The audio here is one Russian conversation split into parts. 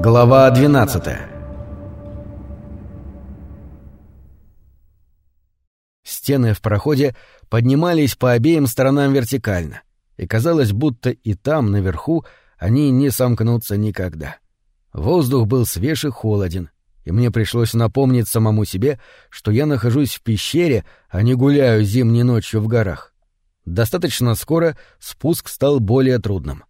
Глава 12 Стены в проходе поднимались по обеим сторонам вертикально, и казалось, будто и там, наверху, они не сомкнутся никогда. Воздух был свеж и холоден, и мне пришлось напомнить самому себе, что я нахожусь в пещере, а не гуляю зимней ночью в горах. Достаточно скоро спуск стал более трудным.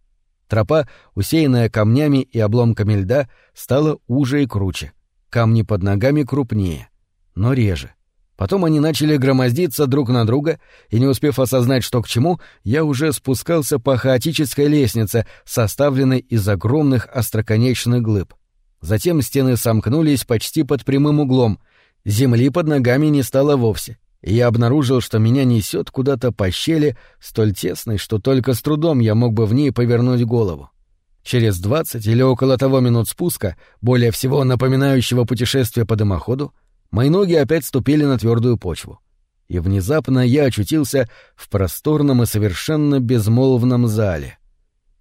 Тропа, усеянная камнями и обломками льда, стала уже и круче. Камни под ногами крупнее, но реже. Потом они начали громоздиться друг на друга, и не успев осознать, что к чему, я уже спускался по хаотической лестнице, составленной из огромных остроконечных глыб. Затем стены сомкнулись почти под прямым углом, земли под ногами не стало вовсе и я обнаружил, что меня несет куда-то по щели, столь тесной, что только с трудом я мог бы в ней повернуть голову. Через двадцать или около того минут спуска, более всего напоминающего путешествие по дымоходу, мои ноги опять ступили на твердую почву. И внезапно я очутился в просторном и совершенно безмолвном зале.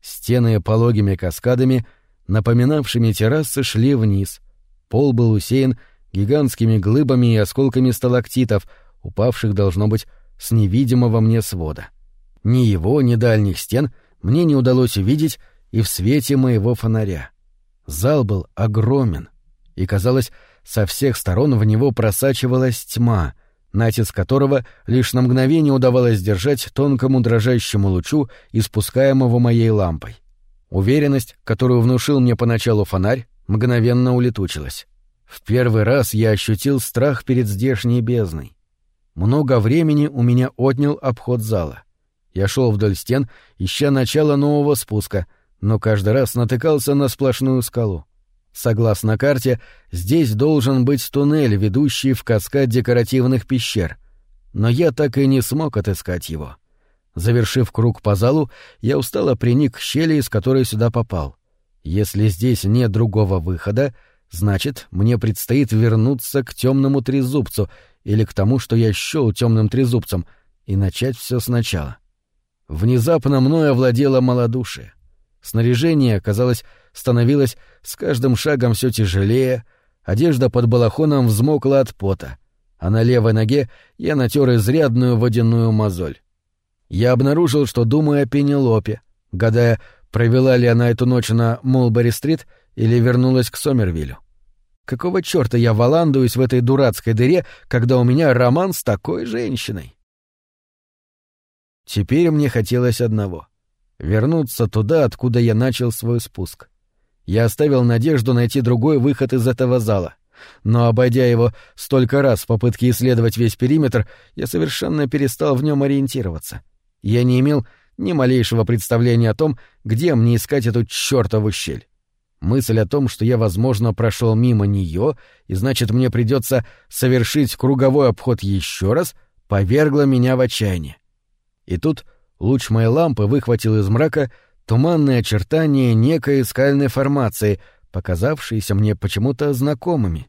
Стены пологими каскадами, напоминавшими террасы, шли вниз. Пол был усеян гигантскими глыбами и осколками сталактитов — упавших, должно быть, с невидимого мне свода. Ни его, ни дальних стен мне не удалось увидеть и в свете моего фонаря. Зал был огромен, и, казалось, со всех сторон в него просачивалась тьма, натиск которого лишь на мгновение удавалось держать тонкому дрожащему лучу, испускаемого моей лампой. Уверенность, которую внушил мне поначалу фонарь, мгновенно улетучилась. В первый раз я ощутил страх перед здешней бездной. Много времени у меня отнял обход зала. Я шел вдоль стен, ища начало нового спуска, но каждый раз натыкался на сплошную скалу. Согласно карте, здесь должен быть туннель, ведущий в каскад декоративных пещер. Но я так и не смог отыскать его. Завершив круг по залу, я устало приник к щели, из которой сюда попал. Если здесь нет другого выхода, значит, мне предстоит вернуться к темному трезубцу или к тому, что я щел темным трезубцем, и начать все сначала. Внезапно мною овладело малодушие. Снаряжение, казалось, становилось с каждым шагом все тяжелее, одежда под балахоном взмокла от пота, а на левой ноге я натер изрядную водяную мозоль. Я обнаружил, что думаю о Пенелопе, гадая, провела ли она эту ночь на Молбери-стрит или вернулась к Сомервиллю. Какого черта я валандуюсь в этой дурацкой дыре, когда у меня роман с такой женщиной? Теперь мне хотелось одного — вернуться туда, откуда я начал свой спуск. Я оставил надежду найти другой выход из этого зала. Но, обойдя его столько раз в попытке исследовать весь периметр, я совершенно перестал в нем ориентироваться. Я не имел ни малейшего представления о том, где мне искать эту чертову щель. Мысль о том, что я, возможно, прошел мимо нее, и значит, мне придется совершить круговой обход еще раз, повергла меня в отчаяние. И тут луч моей лампы выхватил из мрака туманные очертания некой скальной формации, показавшиеся мне почему-то знакомыми.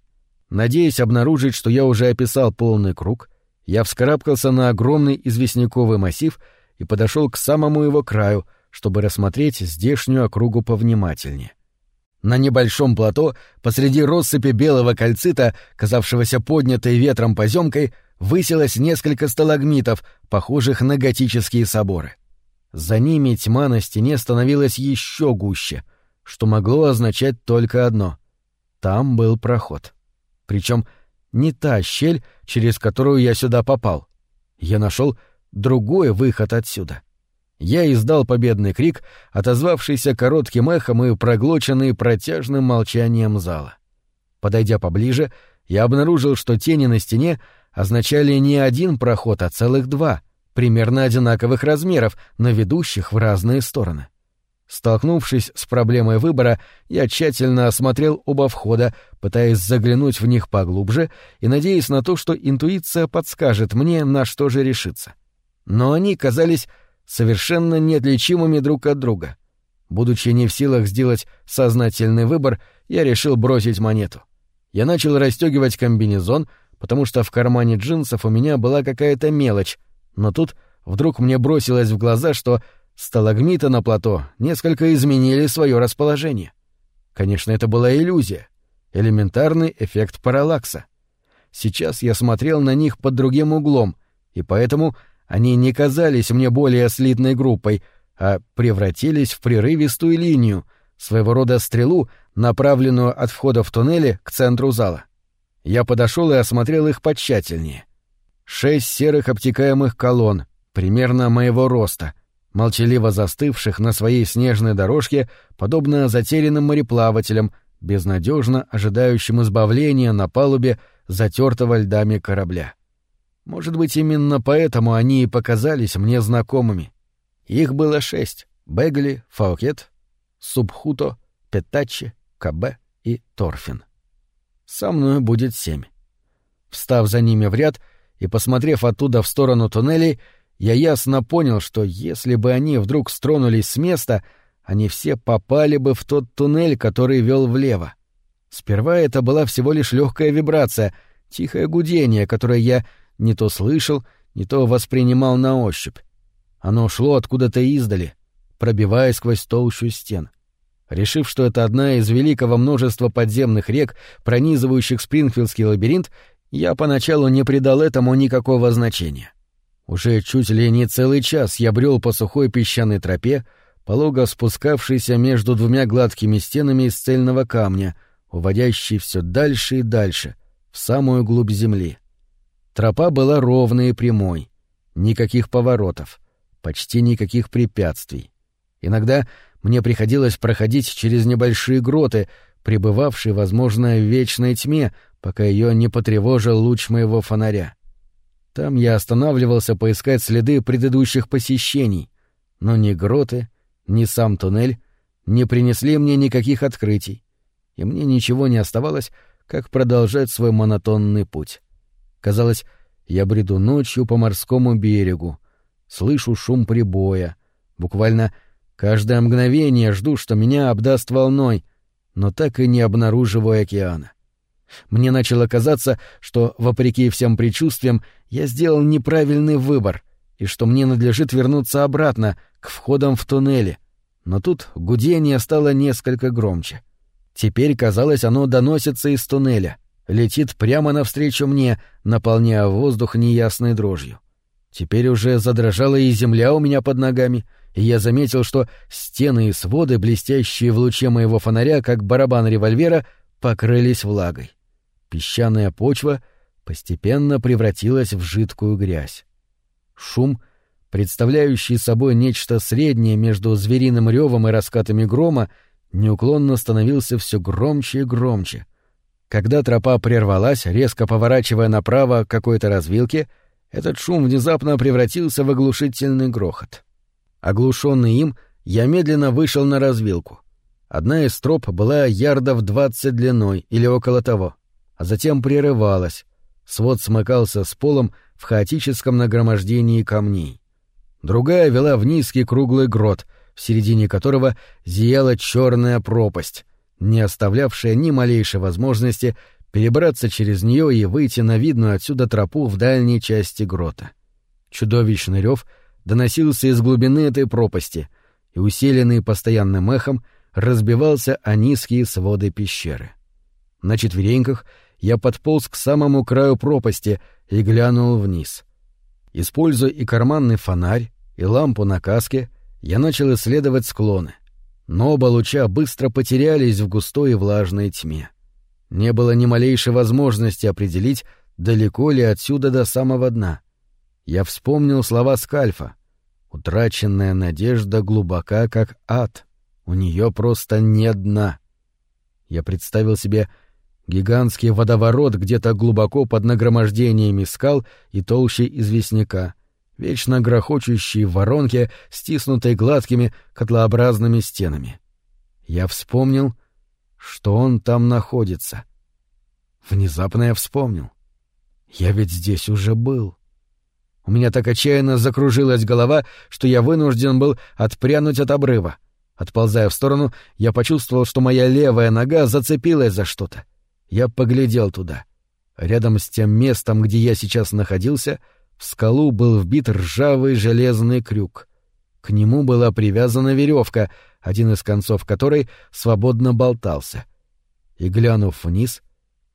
Надеясь обнаружить, что я уже описал полный круг, я вскарабкался на огромный известняковый массив и подошел к самому его краю, чтобы рассмотреть здешнюю округу повнимательнее. На небольшом плато, посреди россыпи белого кальцита, казавшегося поднятой ветром поземкой, высилось несколько сталагмитов, похожих на готические соборы. За ними тьма на стене становилась еще гуще, что могло означать только одно — там был проход. Причем не та щель, через которую я сюда попал. Я нашел другой выход отсюда — я издал победный крик, отозвавшийся коротким эхом и проглоченный протяжным молчанием зала. Подойдя поближе, я обнаружил, что тени на стене означали не один проход, а целых два, примерно одинаковых размеров, но ведущих в разные стороны. Столкнувшись с проблемой выбора, я тщательно осмотрел оба входа, пытаясь заглянуть в них поглубже и надеясь на то, что интуиция подскажет мне, на что же решиться. Но они казались совершенно неотличимыми друг от друга. Будучи не в силах сделать сознательный выбор, я решил бросить монету. Я начал расстегивать комбинезон, потому что в кармане джинсов у меня была какая-то мелочь, но тут вдруг мне бросилось в глаза, что сталагмиты на плато несколько изменили свое расположение. Конечно, это была иллюзия. Элементарный эффект параллакса. Сейчас я смотрел на них под другим углом, и поэтому они не казались мне более слитной группой, а превратились в прерывистую линию, своего рода стрелу, направленную от входа в туннели к центру зала. Я подошел и осмотрел их потщательнее. Шесть серых обтекаемых колонн, примерно моего роста, молчаливо застывших на своей снежной дорожке, подобно затерянным мореплавателям, безнадежно ожидающим избавления на палубе затертого льдами корабля. Может быть, именно поэтому они и показались мне знакомыми. Их было шесть — Бегли, Фаукет, Субхуто, Петачи, Кабе и Торфин. Со мной будет семь. Встав за ними в ряд и посмотрев оттуда в сторону туннелей, я ясно понял, что если бы они вдруг стронулись с места, они все попали бы в тот туннель, который вел влево. Сперва это была всего лишь легкая вибрация, тихое гудение, которое я не то слышал, не то воспринимал на ощупь. Оно шло откуда-то издали, пробиваясь сквозь толщу стен. Решив, что это одна из великого множества подземных рек, пронизывающих Спрингфилдский лабиринт, я поначалу не придал этому никакого значения. Уже чуть ли не целый час я брел по сухой песчаной тропе, полого спускавшейся между двумя гладкими стенами из цельного камня, уводящей все дальше и дальше, в самую глубь земли. Тропа была ровной и прямой, никаких поворотов, почти никаких препятствий. Иногда мне приходилось проходить через небольшие гроты, пребывавшие, возможно, в вечной тьме, пока ее не потревожил луч моего фонаря. Там я останавливался поискать следы предыдущих посещений, но ни гроты, ни сам туннель не принесли мне никаких открытий, и мне ничего не оставалось, как продолжать свой монотонный путь. Казалось, я бреду ночью по морскому берегу, слышу шум прибоя, буквально каждое мгновение жду, что меня обдаст волной, но так и не обнаруживаю океана. Мне начало казаться, что, вопреки всем предчувствиям, я сделал неправильный выбор, и что мне надлежит вернуться обратно, к входам в туннели. Но тут гудение стало несколько громче. Теперь, казалось, оно доносится из туннеля — летит прямо навстречу мне, наполняя воздух неясной дрожью. Теперь уже задрожала и земля у меня под ногами, и я заметил, что стены и своды, блестящие в луче моего фонаря, как барабан револьвера, покрылись влагой. Песчаная почва постепенно превратилась в жидкую грязь. Шум, представляющий собой нечто среднее между звериным ревом и раскатами грома, неуклонно становился все громче и громче — когда тропа прервалась, резко поворачивая направо к какой-то развилке, этот шум внезапно превратился в оглушительный грохот. Оглушенный им, я медленно вышел на развилку. Одна из троп была ярдов двадцать длиной или около того, а затем прерывалась. Свод смыкался с полом в хаотическом нагромождении камней. Другая вела в низкий круглый грот, в середине которого зияла черная пропасть, не оставлявшая ни малейшей возможности перебраться через нее и выйти на видную отсюда тропу в дальней части грота. Чудовищный рев доносился из глубины этой пропасти и, усиленный постоянным эхом, разбивался о низкие своды пещеры. На четвереньках я подполз к самому краю пропасти и глянул вниз. Используя и карманный фонарь, и лампу на каске, я начал исследовать склоны — но оба луча быстро потерялись в густой и влажной тьме. Не было ни малейшей возможности определить, далеко ли отсюда до самого дна. Я вспомнил слова Скальфа. «Утраченная надежда глубока, как ад. У нее просто нет дна». Я представил себе гигантский водоворот где-то глубоко под нагромождениями скал и толщей известняка, вечно грохочущие в воронке, стиснутой гладкими котлообразными стенами. Я вспомнил, что он там находится. Внезапно я вспомнил. Я ведь здесь уже был. У меня так отчаянно закружилась голова, что я вынужден был отпрянуть от обрыва. Отползая в сторону, я почувствовал, что моя левая нога зацепилась за что-то. Я поглядел туда. Рядом с тем местом, где я сейчас находился — в скалу был вбит ржавый железный крюк. К нему была привязана веревка, один из концов которой свободно болтался. И, глянув вниз,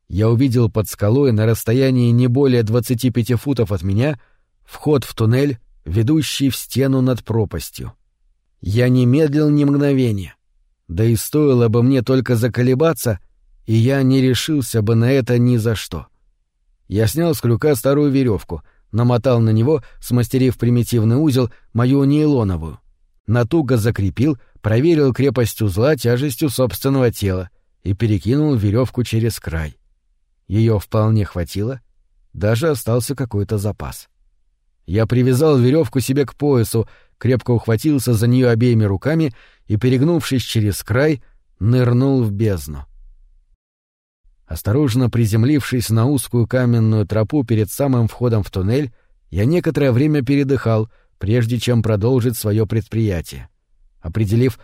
я увидел под скалой на расстоянии не более 25 футов от меня вход в туннель, ведущий в стену над пропастью. Я не медлил ни мгновения. Да и стоило бы мне только заколебаться, и я не решился бы на это ни за что. Я снял с крюка старую веревку, намотал на него, смастерив примитивный узел, мою нейлоновую. Натуго закрепил, проверил крепость узла тяжестью собственного тела и перекинул веревку через край. Ее вполне хватило, даже остался какой-то запас. Я привязал веревку себе к поясу, крепко ухватился за нее обеими руками и, перегнувшись через край, нырнул в бездну. Осторожно приземлившись на узкую каменную тропу перед самым входом в туннель, я некоторое время передыхал, прежде чем продолжить свое предприятие. Определив,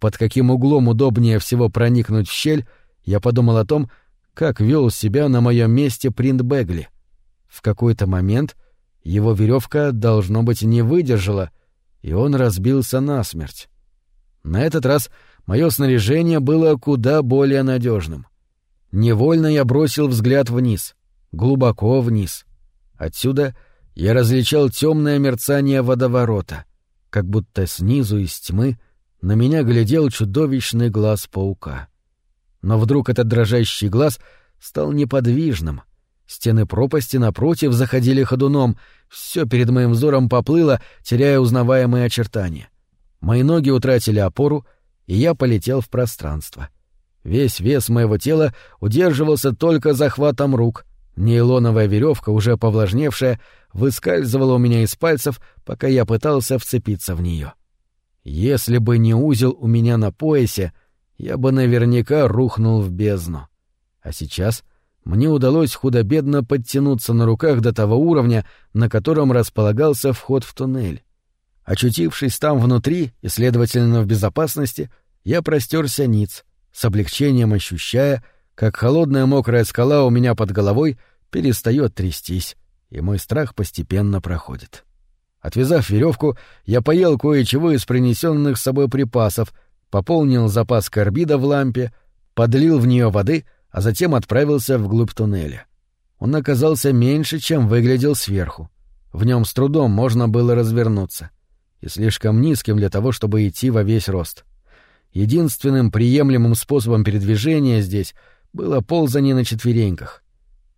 под каким углом удобнее всего проникнуть в щель, я подумал о том, как вел себя на моем месте принт Бегли. В какой-то момент его веревка, должно быть, не выдержала, и он разбился насмерть. На этот раз мое снаряжение было куда более надежным. Невольно я бросил взгляд вниз, глубоко вниз. Отсюда я различал темное мерцание водоворота, как будто снизу из тьмы на меня глядел чудовищный глаз паука. Но вдруг этот дрожащий глаз стал неподвижным. Стены пропасти напротив заходили ходуном, все перед моим взором поплыло, теряя узнаваемые очертания. Мои ноги утратили опору, и я полетел в пространство. Весь вес моего тела удерживался только захватом рук. Нейлоновая веревка, уже повлажневшая, выскальзывала у меня из пальцев, пока я пытался вцепиться в нее. Если бы не узел у меня на поясе, я бы наверняка рухнул в бездну. А сейчас мне удалось худо-бедно подтянуться на руках до того уровня, на котором располагался вход в туннель. Очутившись там внутри и, следовательно, в безопасности, я простерся ниц, с облегчением ощущая, как холодная мокрая скала у меня под головой перестает трястись, и мой страх постепенно проходит. Отвязав веревку, я поел кое-чего из принесенных с собой припасов — пополнил запас карбида в лампе, подлил в нее воды, а затем отправился вглубь туннеля. Он оказался меньше, чем выглядел сверху. В нем с трудом можно было развернуться. И слишком низким для того, чтобы идти во весь рост. Единственным приемлемым способом передвижения здесь было ползание на четвереньках.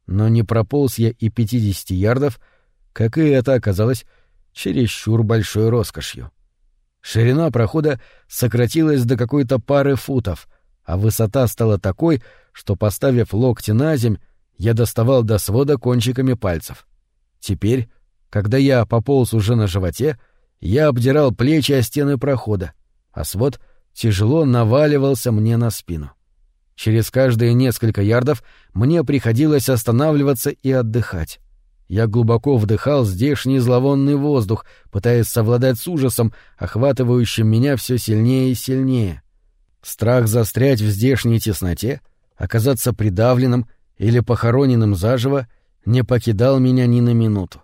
Но не прополз я и пятидесяти ярдов, как и это оказалось чересчур большой роскошью. Ширина прохода сократилась до какой-то пары футов, а высота стала такой, что, поставив локти на земь, я доставал до свода кончиками пальцев. Теперь, когда я пополз уже на животе, я обдирал плечи о стены прохода, а свод тяжело наваливался мне на спину. Через каждые несколько ярдов мне приходилось останавливаться и отдыхать. Я глубоко вдыхал здешний зловонный воздух, пытаясь совладать с ужасом, охватывающим меня все сильнее и сильнее. Страх застрять в здешней тесноте, оказаться придавленным или похороненным заживо, не покидал меня ни на минуту.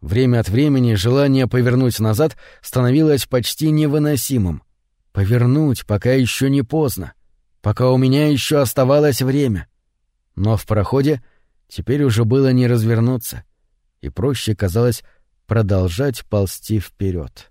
Время от времени желание повернуть назад становилось почти невыносимым. Повернуть, пока еще не поздно, пока у меня еще оставалось время. Но в проходе теперь уже было не развернуться — и проще казалось продолжать ползти вперед.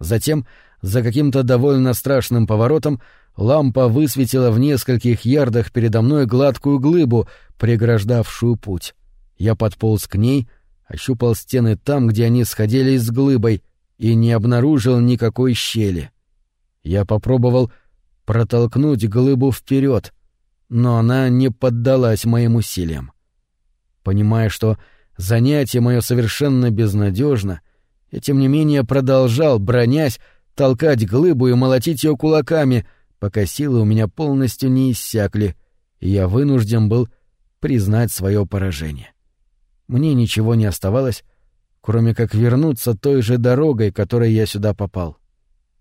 Затем, за каким-то довольно страшным поворотом, лампа высветила в нескольких ярдах передо мной гладкую глыбу, преграждавшую путь. Я подполз к ней, ощупал стены там, где они сходились с глыбой, и не обнаружил никакой щели. Я попробовал протолкнуть глыбу вперед, но она не поддалась моим усилиям. Понимая, что Занятие мое совершенно безнадежно, и тем не менее продолжал, бронясь, толкать глыбу и молотить ее кулаками, пока силы у меня полностью не иссякли, и я вынужден был признать свое поражение. Мне ничего не оставалось, кроме как вернуться той же дорогой, которой я сюда попал.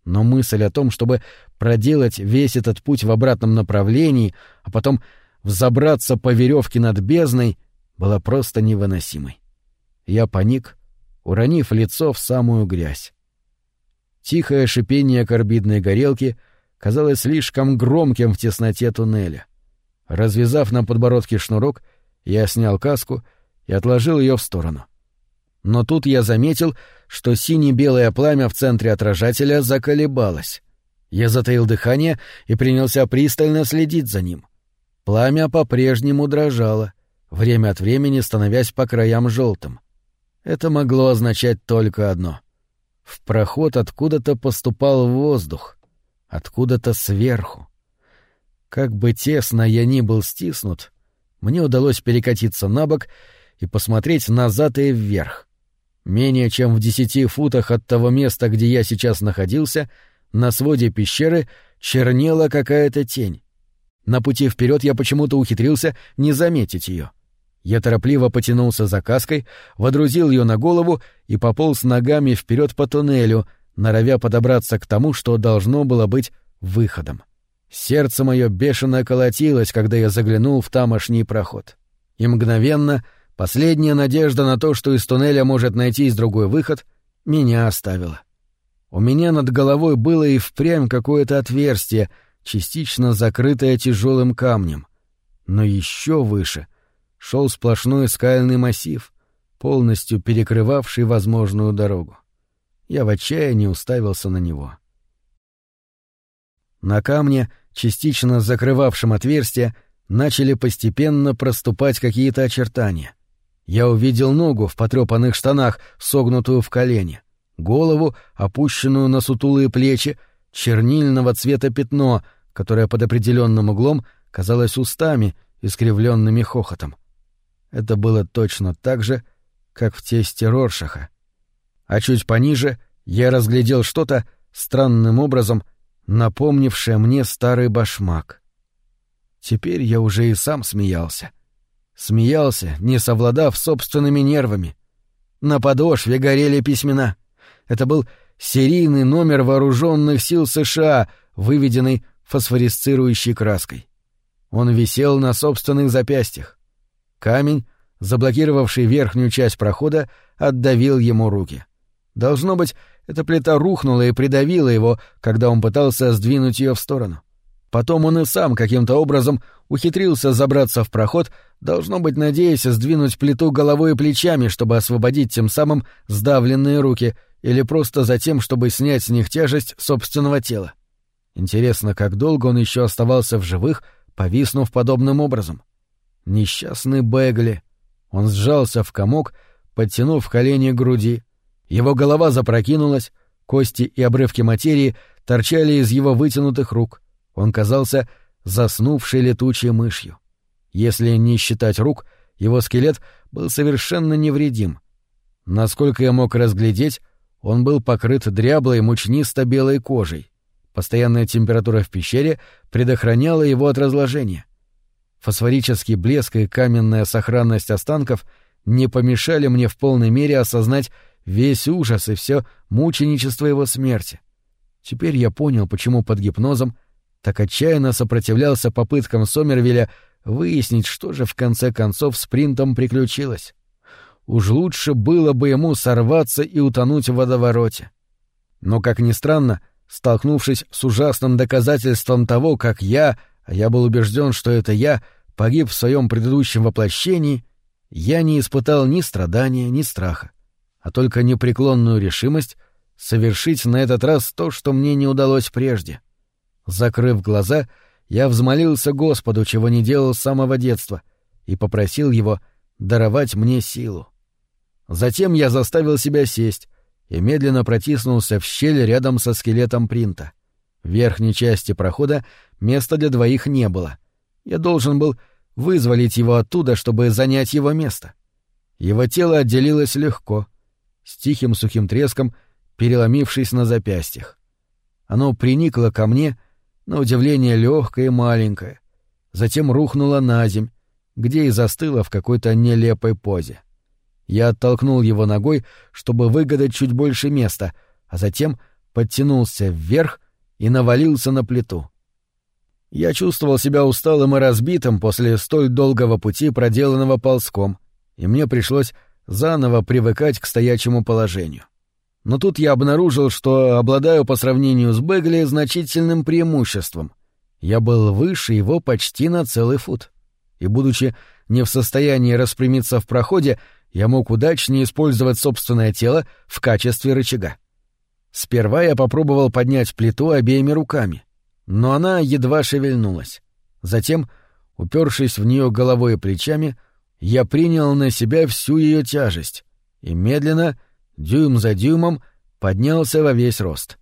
Но мысль о том, чтобы проделать весь этот путь в обратном направлении, а потом взобраться по веревке над бездной, была просто невыносимой. Я паник, уронив лицо в самую грязь. Тихое шипение карбидной горелки, казалось слишком громким в тесноте туннеля. Развязав на подбородке шнурок, я снял каску и отложил ее в сторону. Но тут я заметил, что сине-белое пламя в центре отражателя заколебалось. Я затаил дыхание и принялся пристально следить за ним. Пламя по-прежнему дрожало, время от времени становясь по краям желтым. Это могло означать только одно. В проход откуда-то поступал воздух, откуда-то сверху. Как бы тесно я ни был стиснут, мне удалось перекатиться на бок и посмотреть назад и вверх. Менее чем в десяти футах от того места, где я сейчас находился, на своде пещеры чернела какая-то тень. На пути вперед я почему-то ухитрился не заметить ее. Я торопливо потянулся за каской, водрузил ее на голову и пополз ногами вперед по туннелю, норовя подобраться к тому, что должно было быть выходом. Сердце мое бешено колотилось, когда я заглянул в тамошний проход. И мгновенно последняя надежда на то, что из туннеля может найтись другой выход, меня оставила. У меня над головой было и впрямь какое-то отверстие, частично закрытое тяжелым камнем. Но еще выше шел сплошной скальный массив, полностью перекрывавший возможную дорогу. Я в отчаянии уставился на него. На камне — частично закрывавшим отверстие, начали постепенно проступать какие-то очертания. Я увидел ногу в потрепанных штанах, согнутую в колени, голову, опущенную на сутулые плечи, чернильного цвета пятно, которое под определенным углом казалось устами, искривленными хохотом. Это было точно так же, как в тесте Роршаха. А чуть пониже я разглядел что-то, странным образом напомнившая мне старый башмак. Теперь я уже и сам смеялся. Смеялся, не совладав собственными нервами. На подошве горели письмена. Это был серийный номер вооруженных сил США, выведенный фосфорисцирующей краской. Он висел на собственных запястьях. Камень, заблокировавший верхнюю часть прохода, отдавил ему руки. Должно быть, эта плита рухнула и придавила его, когда он пытался сдвинуть ее в сторону. Потом он и сам каким-то образом ухитрился забраться в проход, должно быть, надеясь сдвинуть плиту головой и плечами, чтобы освободить тем самым сдавленные руки, или просто за тем, чтобы снять с них тяжесть собственного тела. Интересно, как долго он еще оставался в живых, повиснув подобным образом. Несчастный Бегли. Он сжался в комок, подтянув колени к груди, его голова запрокинулась, кости и обрывки материи торчали из его вытянутых рук. Он казался заснувшей летучей мышью. Если не считать рук, его скелет был совершенно невредим. Насколько я мог разглядеть, он был покрыт дряблой мучнисто-белой кожей. Постоянная температура в пещере предохраняла его от разложения. Фосфорический блеск и каменная сохранность останков не помешали мне в полной мере осознать весь ужас и все мученичество его смерти. Теперь я понял, почему под гипнозом так отчаянно сопротивлялся попыткам Сомервиля выяснить, что же в конце концов с принтом приключилось. Уж лучше было бы ему сорваться и утонуть в водовороте. Но, как ни странно, столкнувшись с ужасным доказательством того, как я, а я был убежден, что это я, погиб в своем предыдущем воплощении, я не испытал ни страдания, ни страха а только непреклонную решимость совершить на этот раз то, что мне не удалось прежде. Закрыв глаза, я взмолился Господу, чего не делал с самого детства, и попросил его даровать мне силу. Затем я заставил себя сесть и медленно протиснулся в щель рядом со скелетом принта. В верхней части прохода места для двоих не было. Я должен был вызволить его оттуда, чтобы занять его место. Его тело отделилось легко — с тихим сухим треском, переломившись на запястьях. Оно приникло ко мне, на удивление легкое и маленькое, затем рухнуло на земь, где и застыло в какой-то нелепой позе. Я оттолкнул его ногой, чтобы выгадать чуть больше места, а затем подтянулся вверх и навалился на плиту. Я чувствовал себя усталым и разбитым после столь долгого пути, проделанного ползком, и мне пришлось заново привыкать к стоячему положению. Но тут я обнаружил, что обладаю по сравнению с Бегли значительным преимуществом. Я был выше его почти на целый фут. И, будучи не в состоянии распрямиться в проходе, я мог удачнее использовать собственное тело в качестве рычага. Сперва я попробовал поднять плиту обеими руками, но она едва шевельнулась. Затем, упершись в нее головой и плечами, я принял на себя всю ее тяжесть и медленно, дюйм за дюймом, поднялся во весь рост.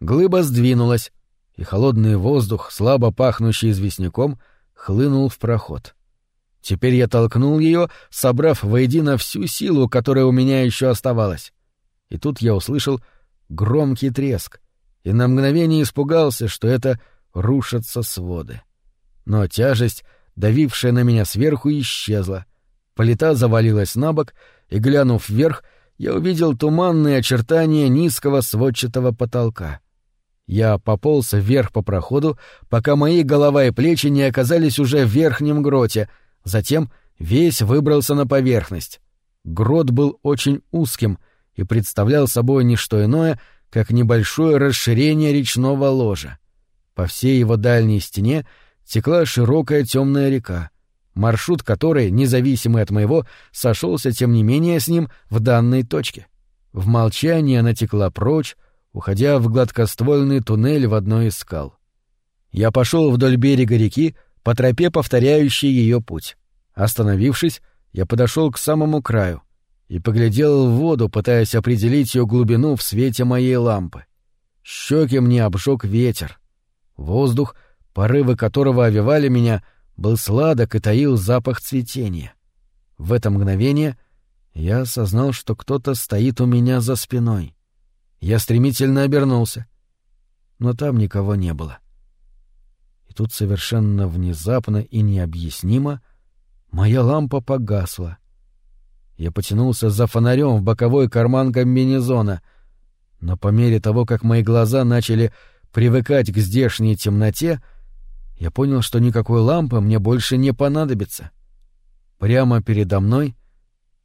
Глыба сдвинулась, и холодный воздух, слабо пахнущий известняком, хлынул в проход. Теперь я толкнул ее, собрав воедино всю силу, которая у меня еще оставалась. И тут я услышал громкий треск, и на мгновение испугался, что это рушатся своды. Но тяжесть, давившая на меня сверху, исчезла. Плита завалилась на бок, и, глянув вверх, я увидел туманные очертания низкого сводчатого потолка. Я пополз вверх по проходу, пока мои голова и плечи не оказались уже в верхнем гроте, затем весь выбрался на поверхность. Грот был очень узким и представлял собой не что иное, как небольшое расширение речного ложа. По всей его дальней стене текла широкая темная река, маршрут которой, независимый от моего, сошелся тем не менее с ним в данной точке. В молчании она текла прочь, уходя в гладкоствольный туннель в одной из скал. Я пошел вдоль берега реки, по тропе, повторяющей ее путь. Остановившись, я подошел к самому краю и поглядел в воду, пытаясь определить ее глубину в свете моей лампы. Щеки мне обжег ветер. Воздух, порывы которого овивали меня — был сладок и таил запах цветения. В это мгновение я осознал, что кто-то стоит у меня за спиной. Я стремительно обернулся, но там никого не было. И тут совершенно внезапно и необъяснимо моя лампа погасла. Я потянулся за фонарем в боковой карман комбинезона, но по мере того, как мои глаза начали привыкать к здешней темноте, — я понял, что никакой лампы мне больше не понадобится. Прямо передо мной,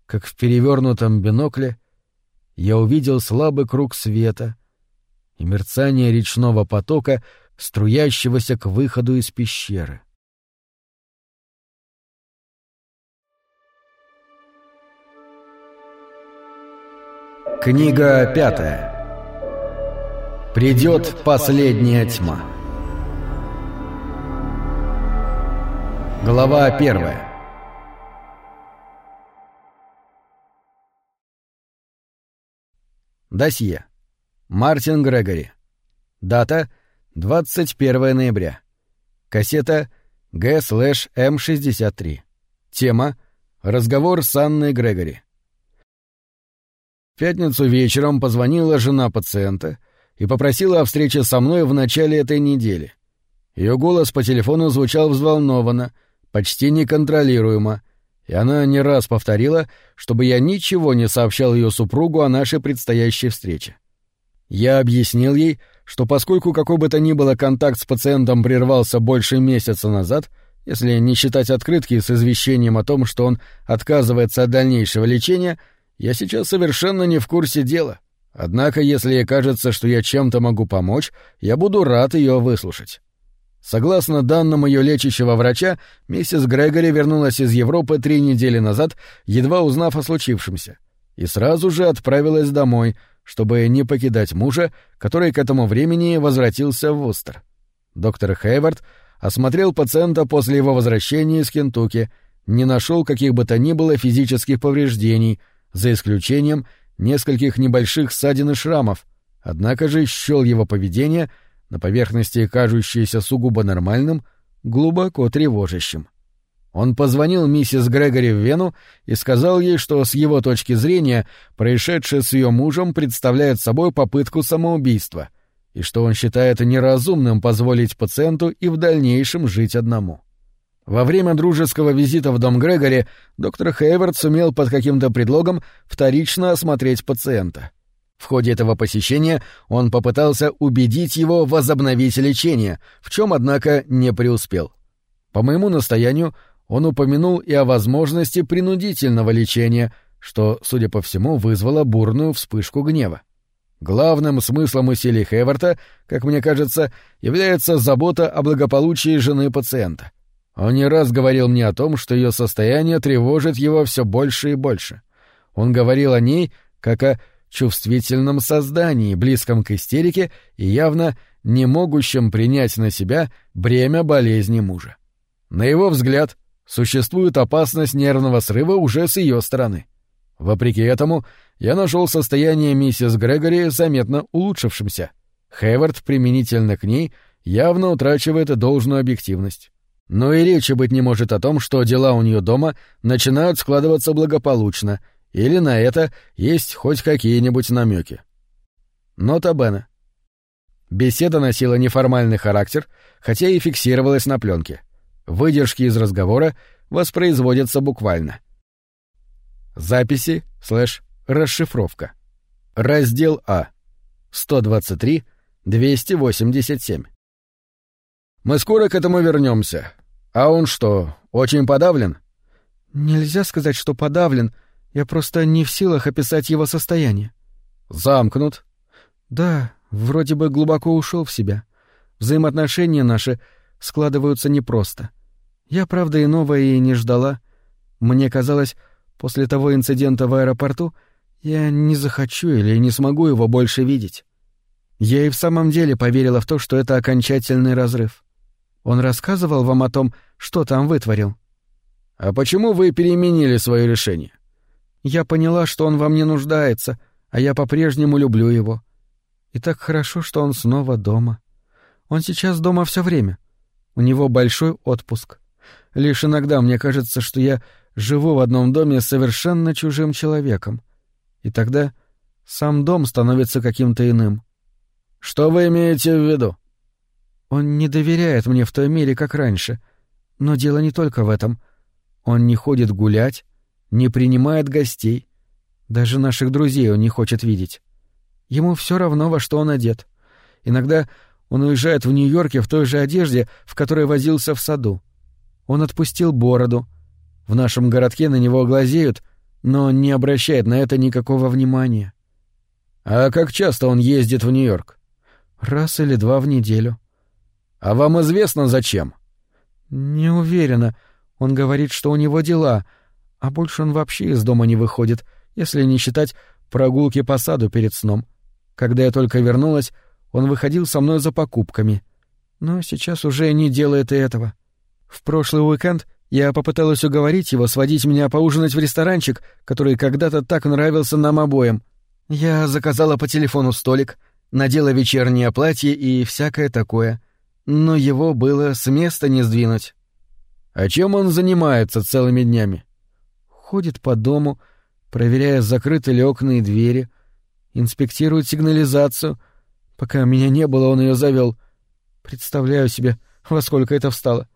как в перевернутом бинокле, я увидел слабый круг света и мерцание речного потока, струящегося к выходу из пещеры. Книга пятая. Придет последняя тьма. Глава первая. Досье. Мартин Грегори. Дата 21 ноября. Кассета G/M63. Тема Разговор с Анной Грегори. В пятницу вечером позвонила жена пациента и попросила о встрече со мной в начале этой недели. Ее голос по телефону звучал взволнованно, почти неконтролируемо, и она не раз повторила, чтобы я ничего не сообщал ее супругу о нашей предстоящей встрече. Я объяснил ей, что поскольку какой бы то ни было контакт с пациентом прервался больше месяца назад, если не считать открытки с извещением о том, что он отказывается от дальнейшего лечения, я сейчас совершенно не в курсе дела. Однако, если ей кажется, что я чем-то могу помочь, я буду рад ее выслушать. Согласно данным ее лечащего врача, миссис Грегори вернулась из Европы три недели назад, едва узнав о случившемся, и сразу же отправилась домой, чтобы не покидать мужа, который к этому времени возвратился в Вустер. Доктор Хейвард осмотрел пациента после его возвращения из Кентукки, не нашел каких бы то ни было физических повреждений, за исключением нескольких небольших ссадин и шрамов, однако же счел его поведение — на поверхности кажущееся сугубо нормальным, глубоко тревожащим. Он позвонил миссис Грегори в Вену и сказал ей, что с его точки зрения происшедшее с ее мужем представляет собой попытку самоубийства, и что он считает неразумным позволить пациенту и в дальнейшем жить одному. Во время дружеского визита в дом Грегори доктор Хейвард сумел под каким-то предлогом вторично осмотреть пациента — в ходе этого посещения он попытался убедить его возобновить лечение, в чем, однако, не преуспел. По моему настоянию, он упомянул и о возможности принудительного лечения, что, судя по всему, вызвало бурную вспышку гнева. Главным смыслом усилий Хеверта, как мне кажется, является забота о благополучии жены пациента. Он не раз говорил мне о том, что ее состояние тревожит его все больше и больше. Он говорил о ней как о чувствительном создании, близком к истерике и явно не могущем принять на себя бремя болезни мужа. На его взгляд, существует опасность нервного срыва уже с ее стороны. Вопреки этому, я нашел состояние миссис Грегори заметно улучшившимся. Хейвард применительно к ней явно утрачивает должную объективность. Но и речи быть не может о том, что дела у нее дома начинают складываться благополучно, или на это есть хоть какие-нибудь намеки. Нота Бена. Беседа носила неформальный характер, хотя и фиксировалась на пленке. Выдержки из разговора воспроизводятся буквально. Записи слэш расшифровка. Раздел А. 123 287. Мы скоро к этому вернемся. А он что, очень подавлен? Нельзя сказать, что подавлен. Я просто не в силах описать его состояние. Замкнут. Да, вроде бы глубоко ушел в себя. Взаимоотношения наши складываются непросто. Я, правда, иного и не ждала. Мне казалось, после того инцидента в аэропорту я не захочу или не смогу его больше видеть. Я и в самом деле поверила в то, что это окончательный разрыв. Он рассказывал вам о том, что там вытворил. А почему вы переменили свое решение? Я поняла, что он во мне нуждается, а я по-прежнему люблю его. И так хорошо, что он снова дома. Он сейчас дома все время. У него большой отпуск. Лишь иногда мне кажется, что я живу в одном доме с совершенно чужим человеком. И тогда сам дом становится каким-то иным. Что вы имеете в виду? Он не доверяет мне в той мере, как раньше. Но дело не только в этом. Он не ходит гулять, не принимает гостей. Даже наших друзей он не хочет видеть. Ему все равно, во что он одет. Иногда он уезжает в Нью-Йорке в той же одежде, в которой возился в саду. Он отпустил бороду. В нашем городке на него глазеют, но не обращает на это никакого внимания. А как часто он ездит в Нью-Йорк? Раз или два в неделю. А вам известно зачем? Не уверена. Он говорит, что у него дела, а больше он вообще из дома не выходит, если не считать прогулки по саду перед сном. Когда я только вернулась, он выходил со мной за покупками. Но сейчас уже не делает и этого. В прошлый уикенд я попыталась уговорить его сводить меня поужинать в ресторанчик, который когда-то так нравился нам обоим. Я заказала по телефону столик, надела вечернее платье и всякое такое. Но его было с места не сдвинуть. А чем он занимается целыми днями? Ходит по дому, проверяя, закрыты ли окна и двери, инспектирует сигнализацию. Пока меня не было, он ее завел. Представляю себе, во сколько это встало.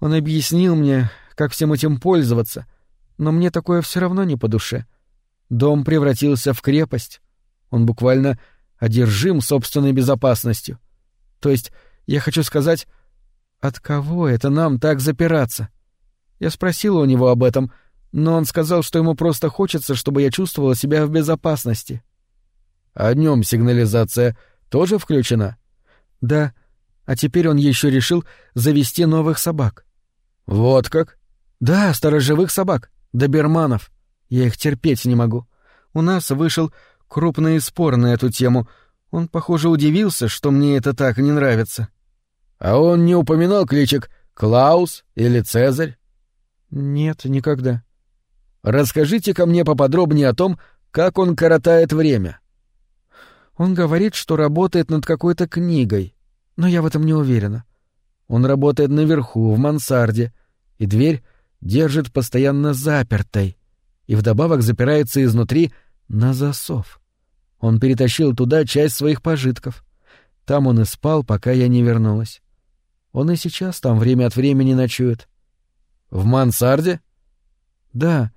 Он объяснил мне, как всем этим пользоваться, но мне такое все равно не по душе. Дом превратился в крепость. Он буквально одержим собственной безопасностью. То есть, я хочу сказать, от кого это нам так запираться? Я спросила у него об этом — но он сказал, что ему просто хочется, чтобы я чувствовала себя в безопасности. А днем сигнализация тоже включена? Да. А теперь он еще решил завести новых собак. Вот как? Да, сторожевых собак, доберманов. Я их терпеть не могу. У нас вышел крупный спор на эту тему. Он, похоже, удивился, что мне это так не нравится. А он не упоминал кличек Клаус или Цезарь? Нет, никогда. Расскажите-ка мне поподробнее о том, как он коротает время. Он говорит, что работает над какой-то книгой, но я в этом не уверена. Он работает наверху, в мансарде, и дверь держит постоянно запертой, и вдобавок запирается изнутри на засов. Он перетащил туда часть своих пожитков. Там он и спал, пока я не вернулась. Он и сейчас там время от времени ночует. В мансарде? Да,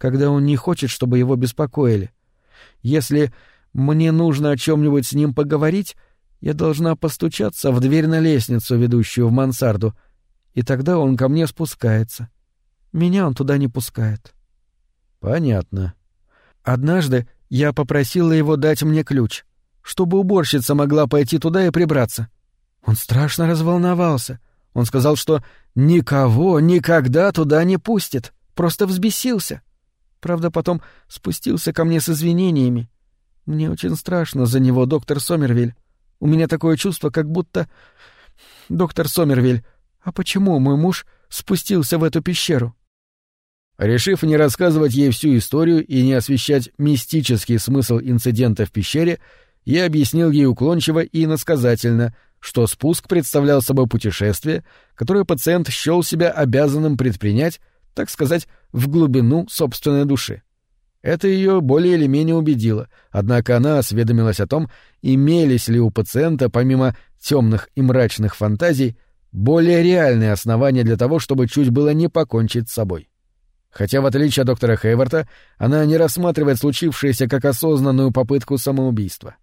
когда он не хочет, чтобы его беспокоили. Если мне нужно о чем-нибудь с ним поговорить, я должна постучаться в дверь на лестницу, ведущую в мансарду, и тогда он ко мне спускается. Меня он туда не пускает. Понятно. Однажды я попросила его дать мне ключ. чтобы уборщица могла пойти туда и прибраться. Он страшно разволновался. Он сказал, что никого никогда туда не пустит, просто взбесился. Правда, потом спустился ко мне с извинениями. Мне очень страшно за него, доктор Сомервиль. У меня такое чувство, как будто... Доктор Сомервиль, а почему мой муж спустился в эту пещеру? Решив не рассказывать ей всю историю и не освещать мистический смысл инцидента в пещере, я объяснил ей уклончиво и иносказательно, что спуск представлял собой путешествие, которое пациент счел себя обязанным предпринять, так сказать, в глубину собственной души. Это ее более или менее убедило, однако она осведомилась о том, имелись ли у пациента, помимо темных и мрачных фантазий, более реальные основания для того, чтобы чуть было не покончить с собой. Хотя, в отличие от доктора Хейварта, она не рассматривает случившееся как осознанную попытку самоубийства.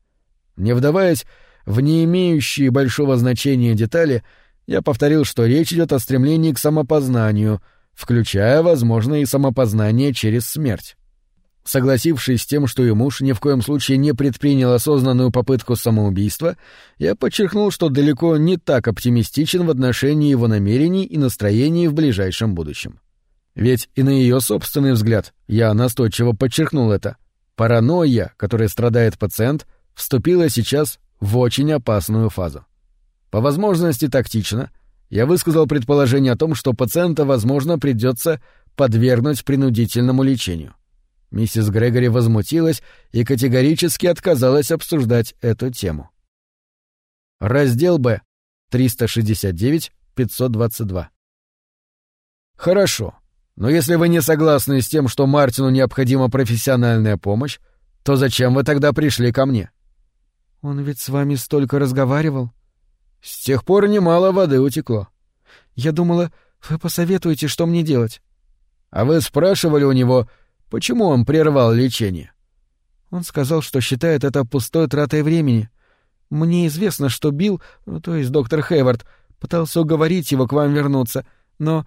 Не вдаваясь в не имеющие большого значения детали, я повторил, что речь идет о стремлении к самопознанию, включая, возможно, и самопознание через смерть. Согласившись с тем, что и муж ни в коем случае не предпринял осознанную попытку самоубийства, я подчеркнул, что далеко не так оптимистичен в отношении его намерений и настроений в ближайшем будущем. Ведь и на ее собственный взгляд, я настойчиво подчеркнул это, паранойя, которой страдает пациент, вступила сейчас в очень опасную фазу. По возможности тактично, я высказал предположение о том, что пациента, возможно, придется подвергнуть принудительному лечению. Миссис Грегори возмутилась и категорически отказалась обсуждать эту тему. Раздел Б. 369-522. Хорошо. Но если вы не согласны с тем, что Мартину необходима профессиональная помощь, то зачем вы тогда пришли ко мне? Он ведь с вами столько разговаривал. С тех пор немало воды утекло. Я думала, вы посоветуете, что мне делать. А вы спрашивали у него, Почему он прервал лечение? Он сказал, что считает это пустой тратой времени. Мне известно, что Билл, то есть доктор Хейвард, пытался уговорить его к вам вернуться, но...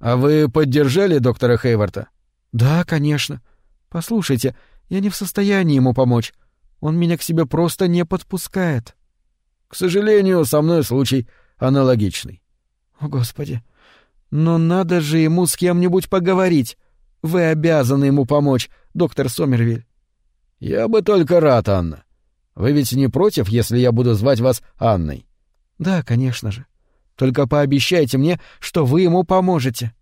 А вы поддержали доктора Хейварда? Да, конечно. Послушайте, я не в состоянии ему помочь. Он меня к себе просто не подпускает. К сожалению, со мной случай аналогичный. О, Господи. Но надо же ему с кем-нибудь поговорить. Вы обязаны ему помочь, доктор Сомервиль. Я бы только рад, Анна. Вы ведь не против, если я буду звать вас Анной? Да, конечно же. Только пообещайте мне, что вы ему поможете.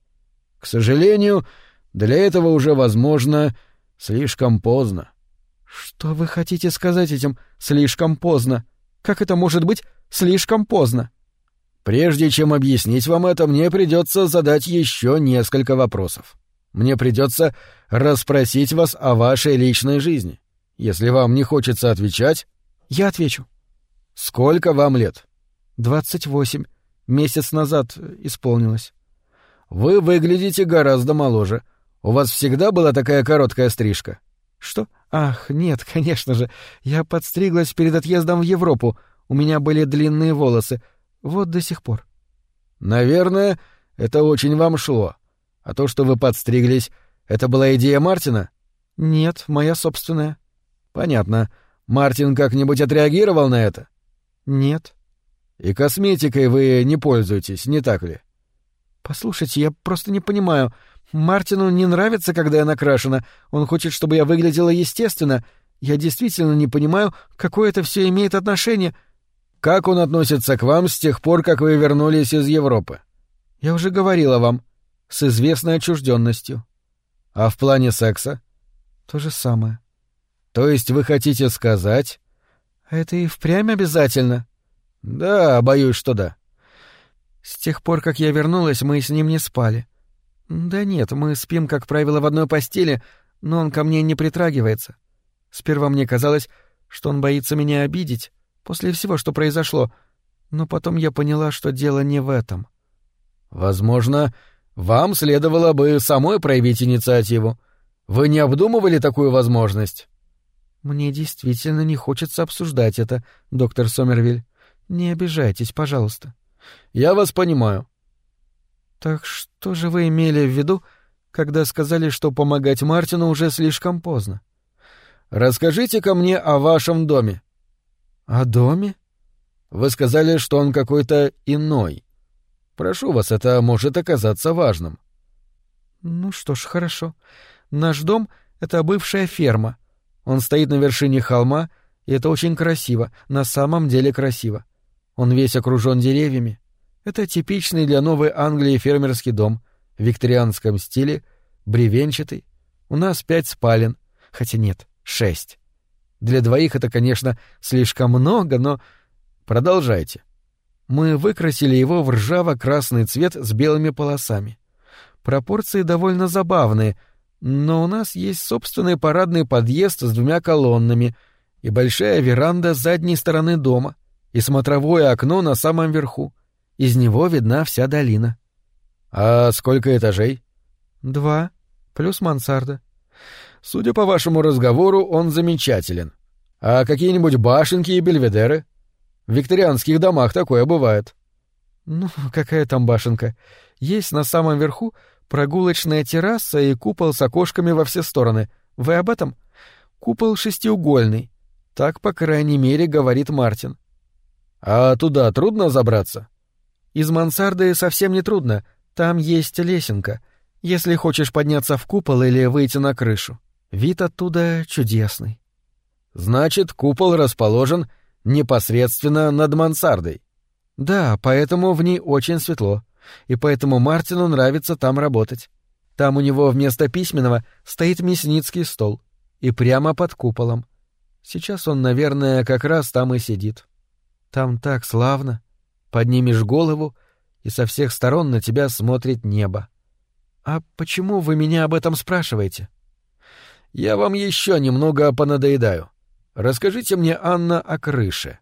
К сожалению, для этого уже, возможно, слишком поздно. Что вы хотите сказать этим «слишком поздно»? Как это может быть слишком поздно? Прежде чем объяснить вам это, мне придется задать еще несколько вопросов. Мне придется расспросить вас о вашей личной жизни. Если вам не хочется отвечать... Я отвечу. Сколько вам лет? Двадцать восемь. Месяц назад исполнилось. Вы выглядите гораздо моложе. У вас всегда была такая короткая стрижка? Что? Ах, нет, конечно же. Я подстриглась перед отъездом в Европу. У меня были длинные волосы. Вот до сих пор. Наверное, это очень вам шло. А то, что вы подстриглись, это была идея Мартина? Нет, моя собственная. Понятно. Мартин как-нибудь отреагировал на это? Нет. И косметикой вы не пользуетесь, не так ли? Послушайте, я просто не понимаю. Мартину не нравится, когда я накрашена. Он хочет, чтобы я выглядела естественно. Я действительно не понимаю, какое это все имеет отношение. Как он относится к вам с тех пор, как вы вернулись из Европы? Я уже говорила вам с известной отчужденностью. А в плане секса? То же самое. То есть вы хотите сказать... Это и впрямь обязательно? Да, боюсь, что да. С тех пор, как я вернулась, мы с ним не спали. Да нет, мы спим, как правило, в одной постели, но он ко мне не притрагивается. Сперва мне казалось, что он боится меня обидеть, после всего, что произошло, но потом я поняла, что дело не в этом. Возможно, вам следовало бы самой проявить инициативу. Вы не обдумывали такую возможность? Мне действительно не хочется обсуждать это, доктор Сомервиль. Не обижайтесь, пожалуйста. Я вас понимаю. Так что же вы имели в виду, когда сказали, что помогать Мартину уже слишком поздно? Расскажите ко мне о вашем доме. О доме? Вы сказали, что он какой-то иной. Прошу вас, это может оказаться важным. Ну что ж, хорошо. Наш дом — это бывшая ферма. Он стоит на вершине холма, и это очень красиво, на самом деле красиво. Он весь окружен деревьями. Это типичный для Новой Англии фермерский дом, в викторианском стиле, бревенчатый. У нас пять спален, хотя нет, шесть. Для двоих это, конечно, слишком много, но... Продолжайте. Мы выкрасили его в ржаво-красный цвет с белыми полосами. Пропорции довольно забавные, но у нас есть собственный парадный подъезд с двумя колоннами и большая веранда с задней стороны дома и смотровое окно на самом верху. Из него видна вся долина. А сколько этажей? Два, плюс мансарда. Судя по вашему разговору, он замечателен. А какие-нибудь башенки и бельведеры? В викторианских домах такое бывает. Ну, какая там башенка? Есть на самом верху прогулочная терраса и купол с окошками во все стороны. Вы об этом? Купол шестиугольный. Так, по крайней мере, говорит Мартин. А туда трудно забраться? Из мансарды совсем не трудно. Там есть лесенка. Если хочешь подняться в купол или выйти на крышу. Вид оттуда чудесный. Значит, купол расположен непосредственно над мансардой. Да, поэтому в ней очень светло и поэтому Мартину нравится там работать. Там у него вместо письменного стоит мясницкий стол. И прямо под куполом. Сейчас он, наверное, как раз там и сидит. Там так славно. Поднимешь голову, и со всех сторон на тебя смотрит небо. А почему вы меня об этом спрашиваете? Я вам еще немного понадоедаю. Расскажите мне, Анна, о крыше.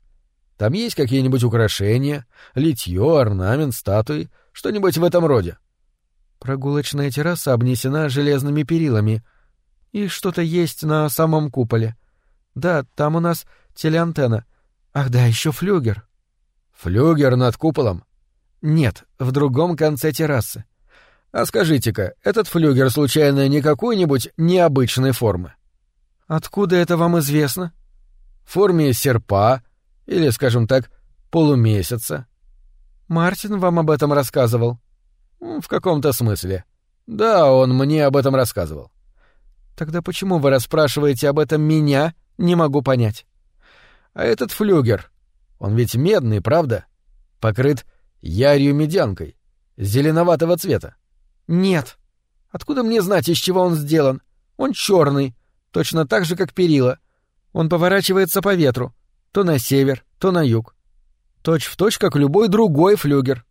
Там есть какие-нибудь украшения, литье, орнамент, статуи, что-нибудь в этом роде. Прогулочная терраса обнесена железными перилами. И что-то есть на самом куполе. Да, там у нас телеантенна. Ах да, еще флюгер. Флюгер над куполом? Нет, в другом конце террасы. А скажите-ка, этот флюгер случайно не какой-нибудь необычной формы? Откуда это вам известно? В форме серпа или, скажем так, полумесяца. Мартин вам об этом рассказывал? В каком-то смысле. Да, он мне об этом рассказывал. Тогда почему вы расспрашиваете об этом меня, не могу понять. А этот флюгер, он ведь медный, правда? Покрыт ярью медянкой, зеленоватого цвета. Нет. Откуда мне знать, из чего он сделан? Он черный, точно так же, как перила. Он поворачивается по ветру, то на север, то на юг. Точь в точь, как любой другой флюгер.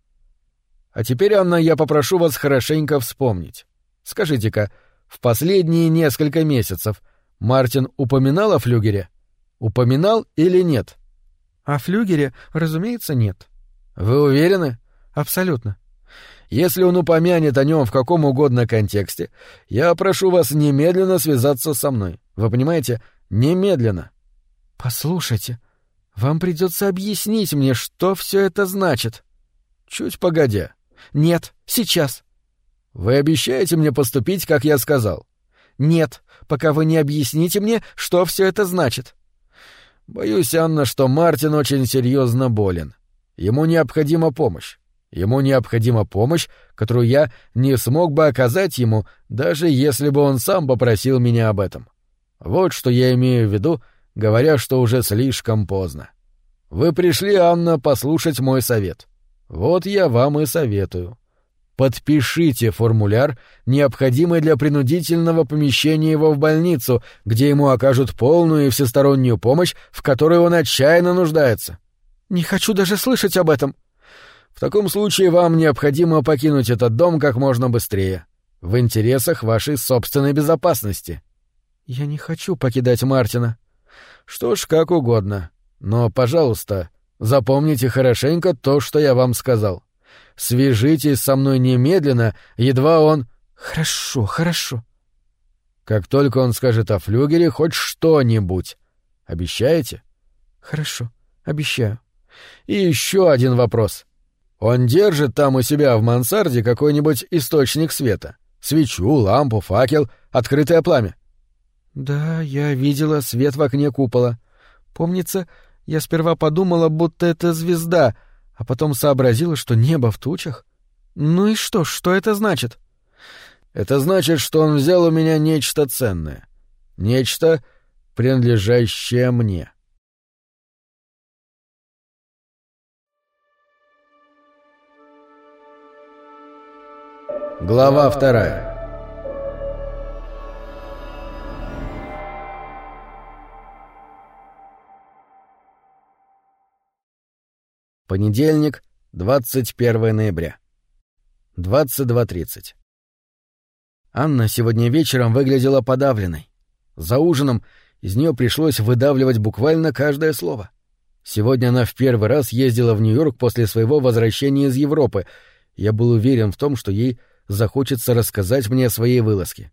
А теперь, Анна, я попрошу вас хорошенько вспомнить. Скажите-ка, в последние несколько месяцев Мартин упоминал о флюгере? Упоминал или нет? О флюгере, разумеется, нет. Вы уверены? Абсолютно. Если он упомянет о нем в каком угодно контексте, я прошу вас немедленно связаться со мной. Вы понимаете? Немедленно. Послушайте, вам придется объяснить мне, что все это значит. Чуть погодя. Нет, сейчас. Вы обещаете мне поступить, как я сказал? Нет, пока вы не объясните мне, что все это значит. Боюсь, Анна, что Мартин очень серьезно болен. Ему необходима помощь. Ему необходима помощь, которую я не смог бы оказать ему, даже если бы он сам попросил меня об этом. Вот что я имею в виду, говоря, что уже слишком поздно. Вы пришли, Анна, послушать мой совет. Вот я вам и советую. Подпишите формуляр, необходимый для принудительного помещения его в больницу, где ему окажут полную и всестороннюю помощь, в которой он отчаянно нуждается. Не хочу даже слышать об этом. В таком случае вам необходимо покинуть этот дом как можно быстрее, в интересах вашей собственной безопасности. Я не хочу покидать Мартина. Что ж, как угодно. Но, пожалуйста, запомните хорошенько то, что я вам сказал. Свяжитесь со мной немедленно, едва он... Хорошо, хорошо. Как только он скажет о флюгере хоть что-нибудь. Обещаете? Хорошо, обещаю. И еще один вопрос. Он держит там у себя в мансарде какой-нибудь источник света? Свечу, лампу, факел, открытое пламя? Да, я видела свет в окне купола. Помнится, Я сперва подумала, будто это звезда, а потом сообразила, что небо в тучах. Ну и что, что это значит? Это значит, что он взял у меня нечто ценное. Нечто, принадлежащее мне. Глава вторая. Понедельник, 21 ноября. 22.30. Анна сегодня вечером выглядела подавленной. За ужином из нее пришлось выдавливать буквально каждое слово. Сегодня она в первый раз ездила в Нью-Йорк после своего возвращения из Европы. Я был уверен в том, что ей захочется рассказать мне о своей вылазке.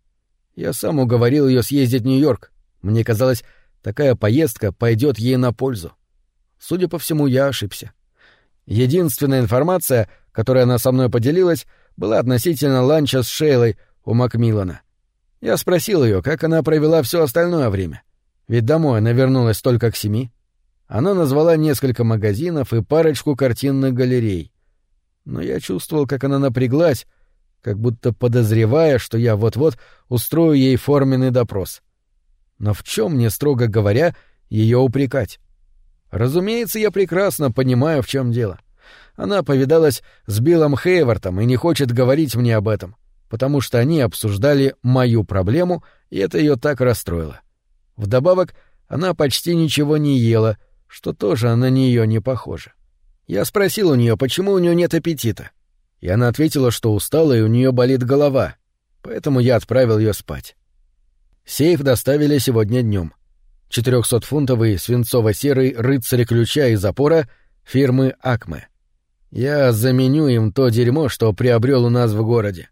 Я сам уговорил ее съездить в Нью-Йорк. Мне казалось, такая поездка пойдет ей на пользу. Судя по всему, я ошибся. Единственная информация, которой она со мной поделилась, была относительно ланча с Шейлой у Макмиллана. Я спросил ее, как она провела все остальное время. Ведь домой она вернулась только к семи. Она назвала несколько магазинов и парочку картинных галерей. Но я чувствовал, как она напряглась, как будто подозревая, что я вот-вот устрою ей форменный допрос. Но в чем мне, строго говоря, ее упрекать? Разумеется, я прекрасно понимаю, в чем дело. Она повидалась с Биллом Хейвартом и не хочет говорить мне об этом, потому что они обсуждали мою проблему, и это ее так расстроило. Вдобавок, она почти ничего не ела, что тоже на нее не похоже. Я спросил у нее, почему у нее нет аппетита. И она ответила, что устала и у нее болит голова, поэтому я отправил ее спать. Сейф доставили сегодня днем. 400-фунтовый свинцово-серый рыцарь ключа и запора фирмы «Акме». Я заменю им то дерьмо, что приобрел у нас в городе.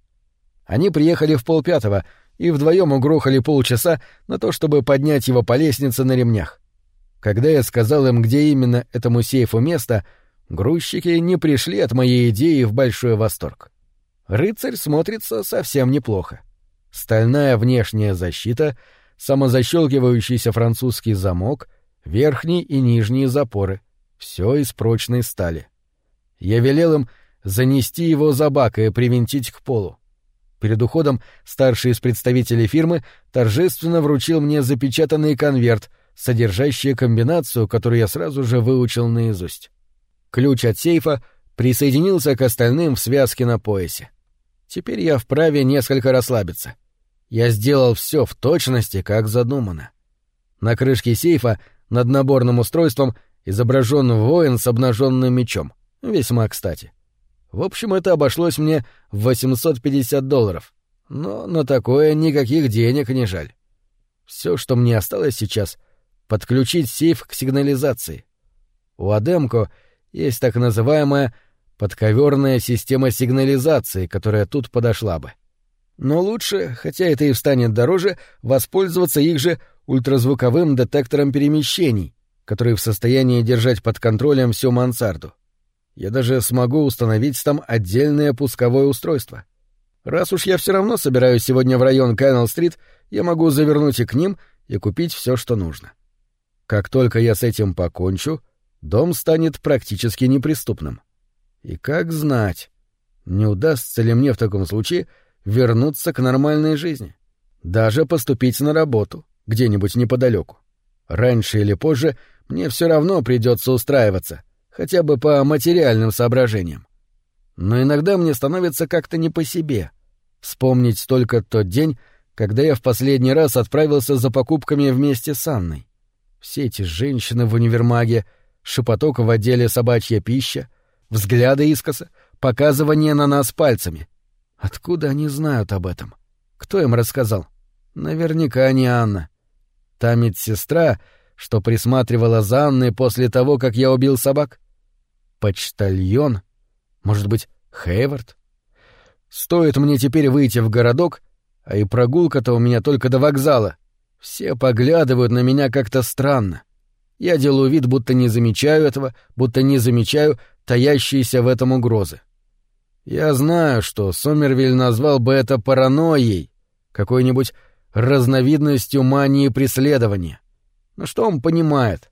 Они приехали в полпятого и вдвоем угрохали полчаса на то, чтобы поднять его по лестнице на ремнях. Когда я сказал им, где именно этому сейфу место, грузчики не пришли от моей идеи в большой восторг. Рыцарь смотрится совсем неплохо. Стальная внешняя защита — самозащелкивающийся французский замок, верхние и нижние запоры. Все из прочной стали. Я велел им занести его за бак и привинтить к полу. Перед уходом старший из представителей фирмы торжественно вручил мне запечатанный конверт, содержащий комбинацию, которую я сразу же выучил наизусть. Ключ от сейфа присоединился к остальным в связке на поясе. Теперь я вправе несколько расслабиться. Я сделал все в точности, как задумано. На крышке сейфа над наборным устройством изображен воин с обнаженным мечом. Весьма кстати. В общем, это обошлось мне в 850 долларов. Но на такое никаких денег не жаль. Все, что мне осталось сейчас — подключить сейф к сигнализации. У Адемко есть так называемая подковерная система сигнализации, которая тут подошла бы. Но лучше, хотя это и встанет дороже, воспользоваться их же ультразвуковым детектором перемещений, который в состоянии держать под контролем всю мансарду. Я даже смогу установить там отдельное пусковое устройство. Раз уж я все равно собираюсь сегодня в район Кэннел-стрит, я могу завернуть и к ним и купить все, что нужно. Как только я с этим покончу, дом станет практически неприступным. И как знать, не удастся ли мне в таком случае — вернуться к нормальной жизни. Даже поступить на работу, где-нибудь неподалеку. Раньше или позже мне все равно придется устраиваться, хотя бы по материальным соображениям. Но иногда мне становится как-то не по себе. Вспомнить только тот день, когда я в последний раз отправился за покупками вместе с Анной. Все эти женщины в универмаге, шепоток в отделе собачья пища, взгляды искоса, показывание на нас пальцами. Откуда они знают об этом? Кто им рассказал? Наверняка не Анна. Та медсестра, что присматривала за Анной после того, как я убил собак? Почтальон? Может быть, Хейвард? Стоит мне теперь выйти в городок, а и прогулка-то у меня только до вокзала. Все поглядывают на меня как-то странно. Я делаю вид, будто не замечаю этого, будто не замечаю таящиеся в этом угрозы. Я знаю, что Сомервиль назвал бы это паранойей, какой-нибудь разновидностью мании преследования. Но что он понимает?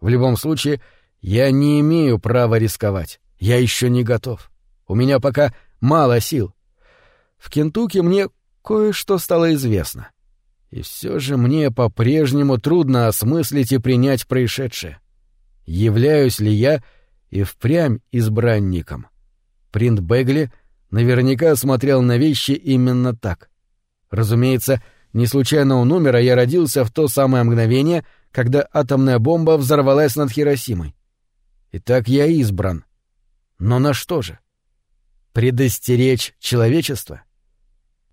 В любом случае, я не имею права рисковать. Я еще не готов. У меня пока мало сил. В Кентукки мне кое-что стало известно. И все же мне по-прежнему трудно осмыслить и принять происшедшее. Являюсь ли я и впрямь избранником? Принт Бегли наверняка смотрел на вещи именно так. Разумеется, не случайно он умер, а я родился в то самое мгновение, когда атомная бомба взорвалась над Хиросимой. Итак, я избран. Но на что же? Предостеречь человечество?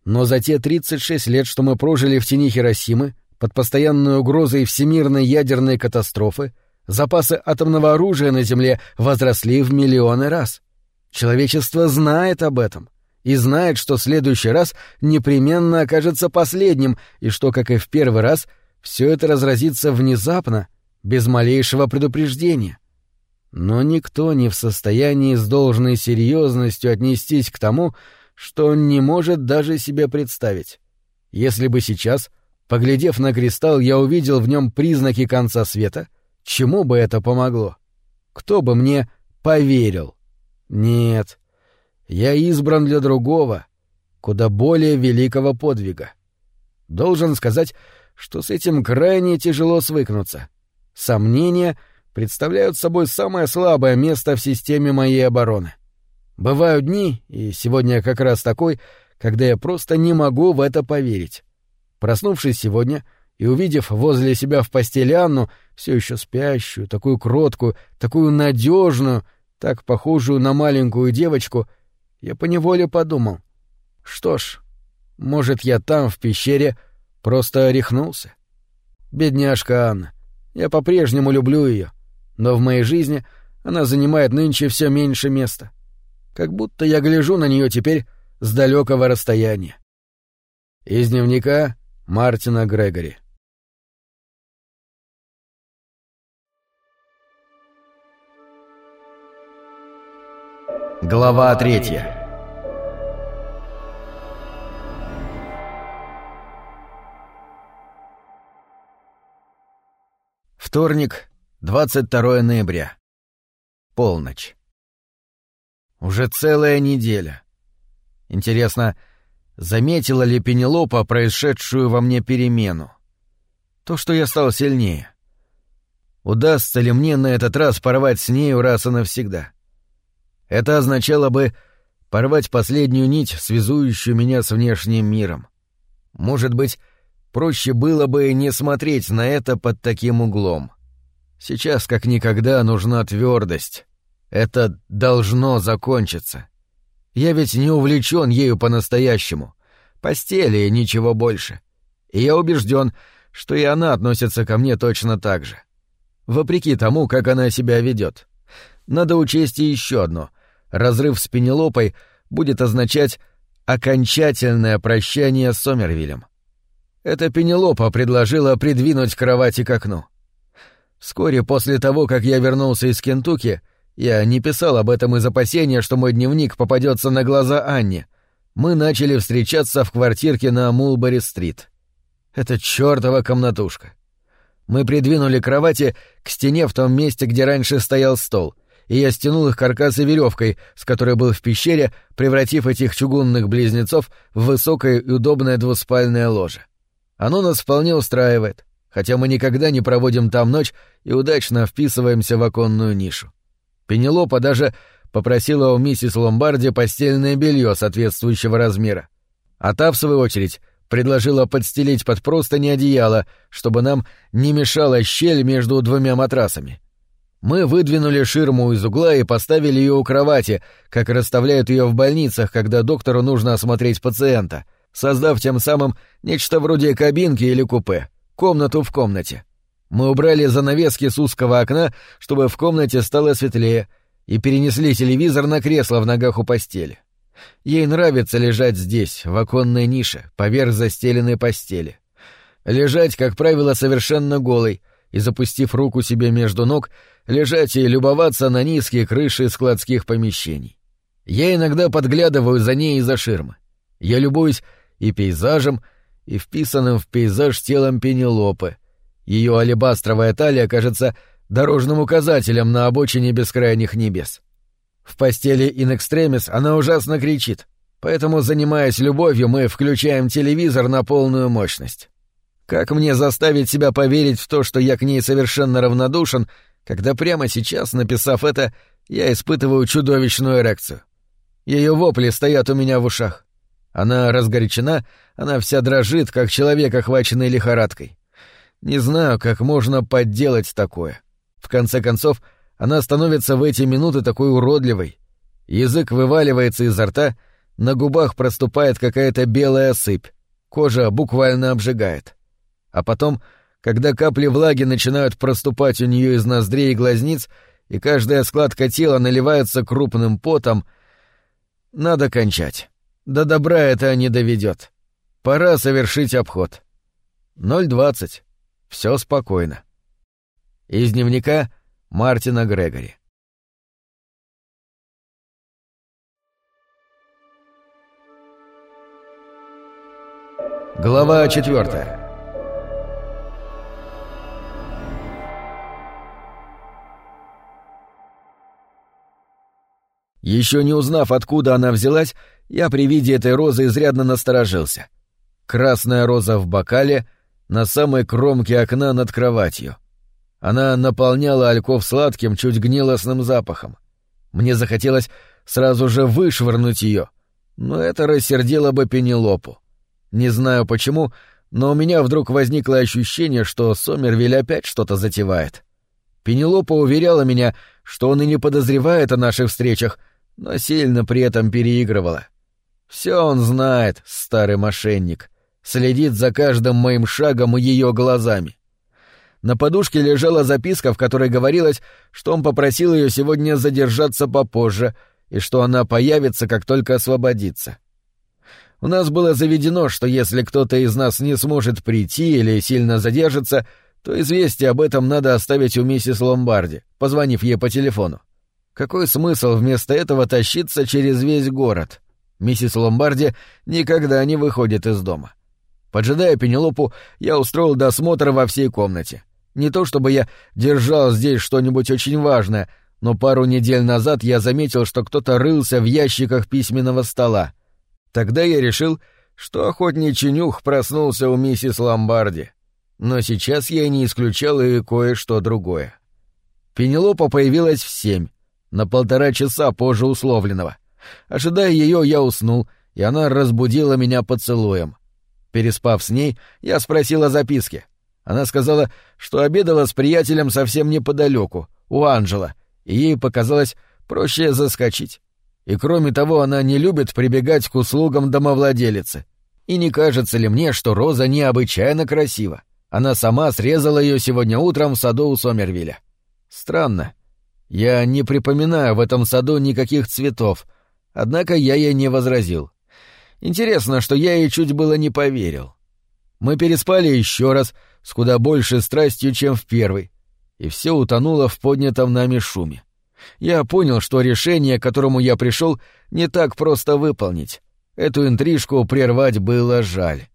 Но за те 36 лет, что мы прожили в тени Хиросимы, под постоянной угрозой всемирной ядерной катастрофы, запасы атомного оружия на Земле возросли в миллионы раз. Человечество знает об этом и знает, что следующий раз непременно окажется последним, и что, как и в первый раз, все это разразится внезапно, без малейшего предупреждения. Но никто не в состоянии с должной серьезностью отнестись к тому, что он не может даже себе представить. Если бы сейчас, поглядев на кристалл, я увидел в нем признаки конца света, чему бы это помогло? Кто бы мне поверил? Нет, я избран для другого, куда более великого подвига. Должен сказать, что с этим крайне тяжело свыкнуться. Сомнения представляют собой самое слабое место в системе моей обороны. Бывают дни, и сегодня как раз такой, когда я просто не могу в это поверить. Проснувшись сегодня и увидев возле себя в постели Анну, все еще спящую, такую кроткую, такую надежную, так похожую на маленькую девочку, я поневоле подумал. Что ж, может, я там, в пещере, просто рехнулся? Бедняжка Анна. Я по-прежнему люблю ее, но в моей жизни она занимает нынче все меньше места. Как будто я гляжу на нее теперь с далекого расстояния. Из дневника Мартина Грегори. Глава третья. Вторник, 22 ноября. Полночь. Уже целая неделя. Интересно, заметила ли Пенелопа происшедшую во мне перемену? То, что я стал сильнее. Удастся ли мне на этот раз порвать с нею раз и навсегда? Это означало бы порвать последнюю нить, связующую меня с внешним миром. Может быть, Проще было бы не смотреть на это под таким углом. Сейчас как никогда нужна твердость. Это должно закончиться. Я ведь не увлечен ею по-настоящему. Постели и ничего больше. И я убежден, что и она относится ко мне точно так же. Вопреки тому, как она себя ведет. Надо учесть и еще одно. Разрыв с Пенелопой будет означать окончательное прощание с Сомервилем. Это Пенелопа предложила придвинуть кровати к окну. Вскоре после того, как я вернулся из Кентукки, я не писал об этом из опасения, что мой дневник попадется на глаза Анне. Мы начали встречаться в квартирке на Мулбери-стрит. Это чёртова комнатушка. Мы придвинули кровати к стене в том месте, где раньше стоял стол, и я стянул их каркасы веревкой, с которой был в пещере, превратив этих чугунных близнецов в высокое и удобное двуспальное ложе. Оно нас вполне устраивает, хотя мы никогда не проводим там ночь и удачно вписываемся в оконную нишу. Пенелопа даже попросила у миссис Ломбарди постельное белье соответствующего размера. А та, в свою очередь, предложила подстелить под простыни одеяло, чтобы нам не мешала щель между двумя матрасами. Мы выдвинули ширму из угла и поставили ее у кровати, как расставляют ее в больницах, когда доктору нужно осмотреть пациента — создав тем самым нечто вроде кабинки или купе, комнату в комнате. Мы убрали занавески с узкого окна, чтобы в комнате стало светлее, и перенесли телевизор на кресло в ногах у постели. Ей нравится лежать здесь, в оконной нише, поверх застеленной постели. Лежать, как правило, совершенно голой, и, запустив руку себе между ног, лежать и любоваться на низкие крыши складских помещений. Я иногда подглядываю за ней из-за ширмы. Я любуюсь и пейзажем, и вписанным в пейзаж телом Пенелопы. Ее алебастровая талия кажется дорожным указателем на обочине бескрайних небес. В постели in extremis она ужасно кричит, поэтому, занимаясь любовью, мы включаем телевизор на полную мощность. Как мне заставить себя поверить в то, что я к ней совершенно равнодушен, когда прямо сейчас, написав это, я испытываю чудовищную эрекцию? Ее вопли стоят у меня в ушах. Она разгорячена, она вся дрожит, как человек, охваченный лихорадкой. Не знаю, как можно подделать такое. В конце концов, она становится в эти минуты такой уродливой. Язык вываливается изо рта, на губах проступает какая-то белая сыпь, кожа буквально обжигает. А потом, когда капли влаги начинают проступать у нее из ноздрей и глазниц, и каждая складка тела наливается крупным потом, надо кончать. До добра это не доведет. Пора совершить обход. 0.20. Все спокойно. Из дневника Мартина Грегори. Глава четвертая. Еще не узнав, откуда она взялась, я при виде этой розы изрядно насторожился. Красная роза в бокале на самой кромке окна над кроватью. Она наполняла альков сладким, чуть гнилостным запахом. Мне захотелось сразу же вышвырнуть ее, но это рассердило бы Пенелопу. Не знаю почему, но у меня вдруг возникло ощущение, что Сомервиль опять что-то затевает. Пенелопа уверяла меня, что он и не подозревает о наших встречах, но сильно при этом переигрывала. Все он знает, старый мошенник, следит за каждым моим шагом и ее глазами. На подушке лежала записка, в которой говорилось, что он попросил ее сегодня задержаться попозже и что она появится, как только освободится. У нас было заведено, что если кто-то из нас не сможет прийти или сильно задержится, то известие об этом надо оставить у миссис Ломбарди, позвонив ей по телефону. Какой смысл вместо этого тащиться через весь город? Миссис Ломбарди никогда не выходит из дома. Поджидая Пенелопу, я устроил досмотр во всей комнате. Не то чтобы я держал здесь что-нибудь очень важное, но пару недель назад я заметил, что кто-то рылся в ящиках письменного стола. Тогда я решил, что охотничий нюх проснулся у миссис Ломбарди. Но сейчас я не исключал и кое-что другое. Пенелопа появилась в семь, на полтора часа позже условленного. Ожидая ее, я уснул, и она разбудила меня поцелуем. Переспав с ней, я спросил о записке. Она сказала, что обедала с приятелем совсем неподалеку, у Анжела, и ей показалось проще заскочить. И кроме того, она не любит прибегать к услугам домовладелицы. И не кажется ли мне, что Роза необычайно красива? Она сама срезала ее сегодня утром в саду у Сомервилля. Странно. Я не припоминаю в этом саду никаких цветов, однако я ей не возразил. Интересно, что я ей чуть было не поверил. Мы переспали еще раз, с куда большей страстью, чем в первый, и все утонуло в поднятом нами шуме. Я понял, что решение, к которому я пришел, не так просто выполнить. Эту интрижку прервать было жаль.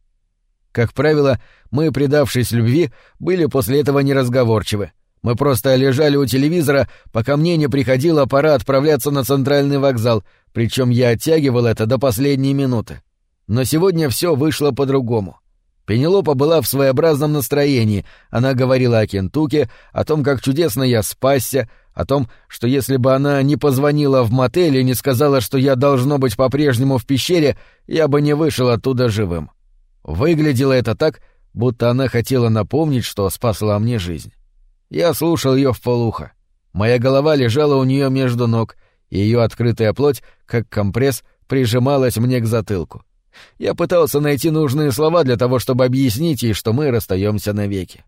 Как правило, мы, предавшись любви, были после этого неразговорчивы. Мы просто лежали у телевизора, пока мне не приходила пора отправляться на центральный вокзал, причем я оттягивал это до последней минуты. Но сегодня все вышло по-другому. Пенелопа была в своеобразном настроении. Она говорила о Кентуке, о том, как чудесно я спасся, о том, что если бы она не позвонила в мотель и не сказала, что я должно быть по-прежнему в пещере, я бы не вышел оттуда живым. Выглядело это так, будто она хотела напомнить, что спасла мне жизнь. Я слушал ее в полухо. Моя голова лежала у нее между ног, и ее открытая плоть, как компресс, прижималась мне к затылку. Я пытался найти нужные слова для того, чтобы объяснить ей, что мы расстаемся навеки.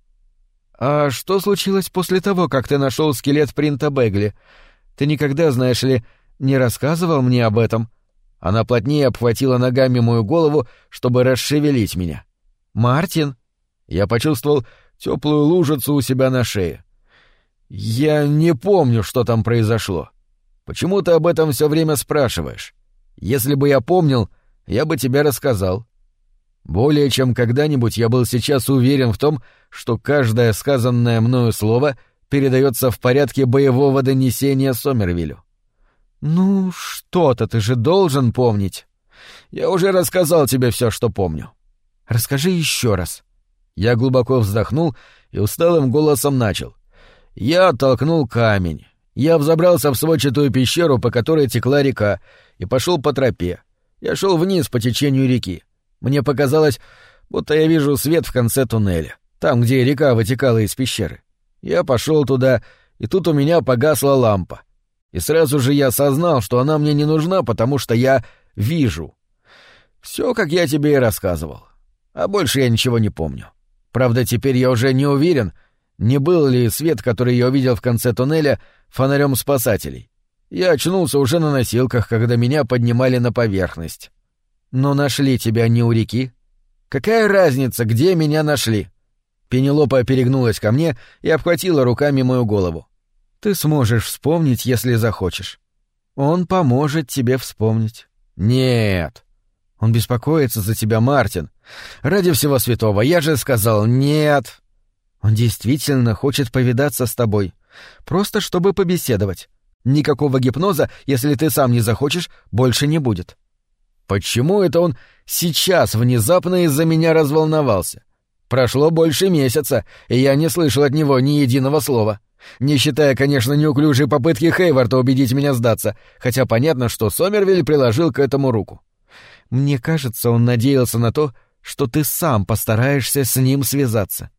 «А что случилось после того, как ты нашел скелет принта Бегли? Ты никогда, знаешь ли, не рассказывал мне об этом?» Она плотнее обхватила ногами мою голову, чтобы расшевелить меня. «Мартин?» Я почувствовал, теплую лужицу у себя на шее. «Я не помню, что там произошло. Почему ты об этом все время спрашиваешь? Если бы я помнил, я бы тебе рассказал». Более чем когда-нибудь я был сейчас уверен в том, что каждое сказанное мною слово передается в порядке боевого донесения Сомервилю. Ну, что-то ты же должен помнить. Я уже рассказал тебе все, что помню. Расскажи еще раз. Я глубоко вздохнул и усталым голосом начал. Я оттолкнул камень. Я взобрался в сводчатую пещеру, по которой текла река, и пошел по тропе. Я шел вниз по течению реки. Мне показалось, будто я вижу свет в конце туннеля, там, где река вытекала из пещеры. Я пошел туда, и тут у меня погасла лампа. И сразу же я осознал, что она мне не нужна, потому что я вижу. Все, как я тебе и рассказывал. А больше я ничего не помню. Правда, теперь я уже не уверен, не был ли свет, который я увидел в конце туннеля, фонарем спасателей. Я очнулся уже на носилках, когда меня поднимали на поверхность. Но нашли тебя не у реки. Какая разница, где меня нашли? Пенелопа перегнулась ко мне и обхватила руками мою голову. Ты сможешь вспомнить, если захочешь. Он поможет тебе вспомнить. Нет. Он беспокоится за тебя, Мартин. Ради всего святого, я же сказал нет. Он действительно хочет повидаться с тобой. Просто чтобы побеседовать. Никакого гипноза, если ты сам не захочешь, больше не будет. Почему это он сейчас внезапно из-за меня разволновался? Прошло больше месяца, и я не слышал от него ни единого слова. Не считая, конечно, неуклюжей попытки Хейварда убедить меня сдаться, хотя понятно, что Сомервиль приложил к этому руку. Мне кажется, он надеялся на то, что ты сам постараешься с ним связаться.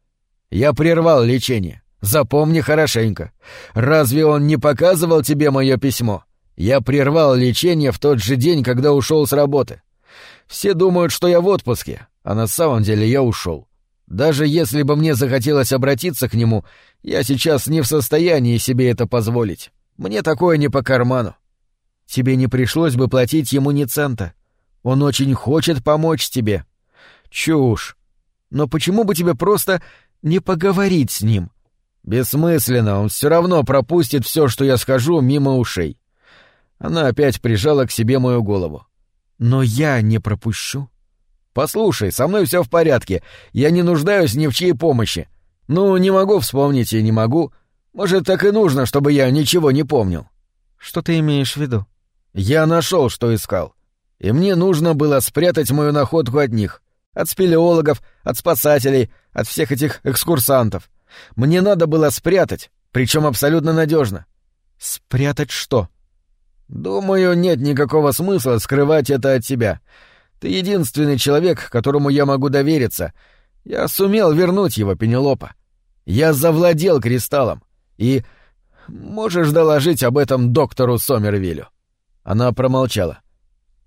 Я прервал лечение. Запомни хорошенько. Разве он не показывал тебе мое письмо? Я прервал лечение в тот же день, когда ушел с работы. Все думают, что я в отпуске, а на самом деле я ушел. Даже если бы мне захотелось обратиться к нему, я сейчас не в состоянии себе это позволить. Мне такое не по карману. Тебе не пришлось бы платить ему ни цента. Он очень хочет помочь тебе. Чушь. Но почему бы тебе просто не поговорить с ним? Бессмысленно, он все равно пропустит все, что я скажу, мимо ушей. Она опять прижала к себе мою голову. Но я не пропущу. Послушай, со мной все в порядке. Я не нуждаюсь ни в чьей помощи. Ну, не могу вспомнить и не могу. Может, так и нужно, чтобы я ничего не помнил. Что ты имеешь в виду? Я нашел, что искал. И мне нужно было спрятать мою находку от них. От спелеологов, от спасателей, от всех этих экскурсантов. Мне надо было спрятать, причем абсолютно надежно. Спрятать что? Думаю, нет никакого смысла скрывать это от тебя. Ты единственный человек, которому я могу довериться. Я сумел вернуть его, Пенелопа. Я завладел кристаллом. И можешь доложить об этом доктору Сомервилю. Она промолчала.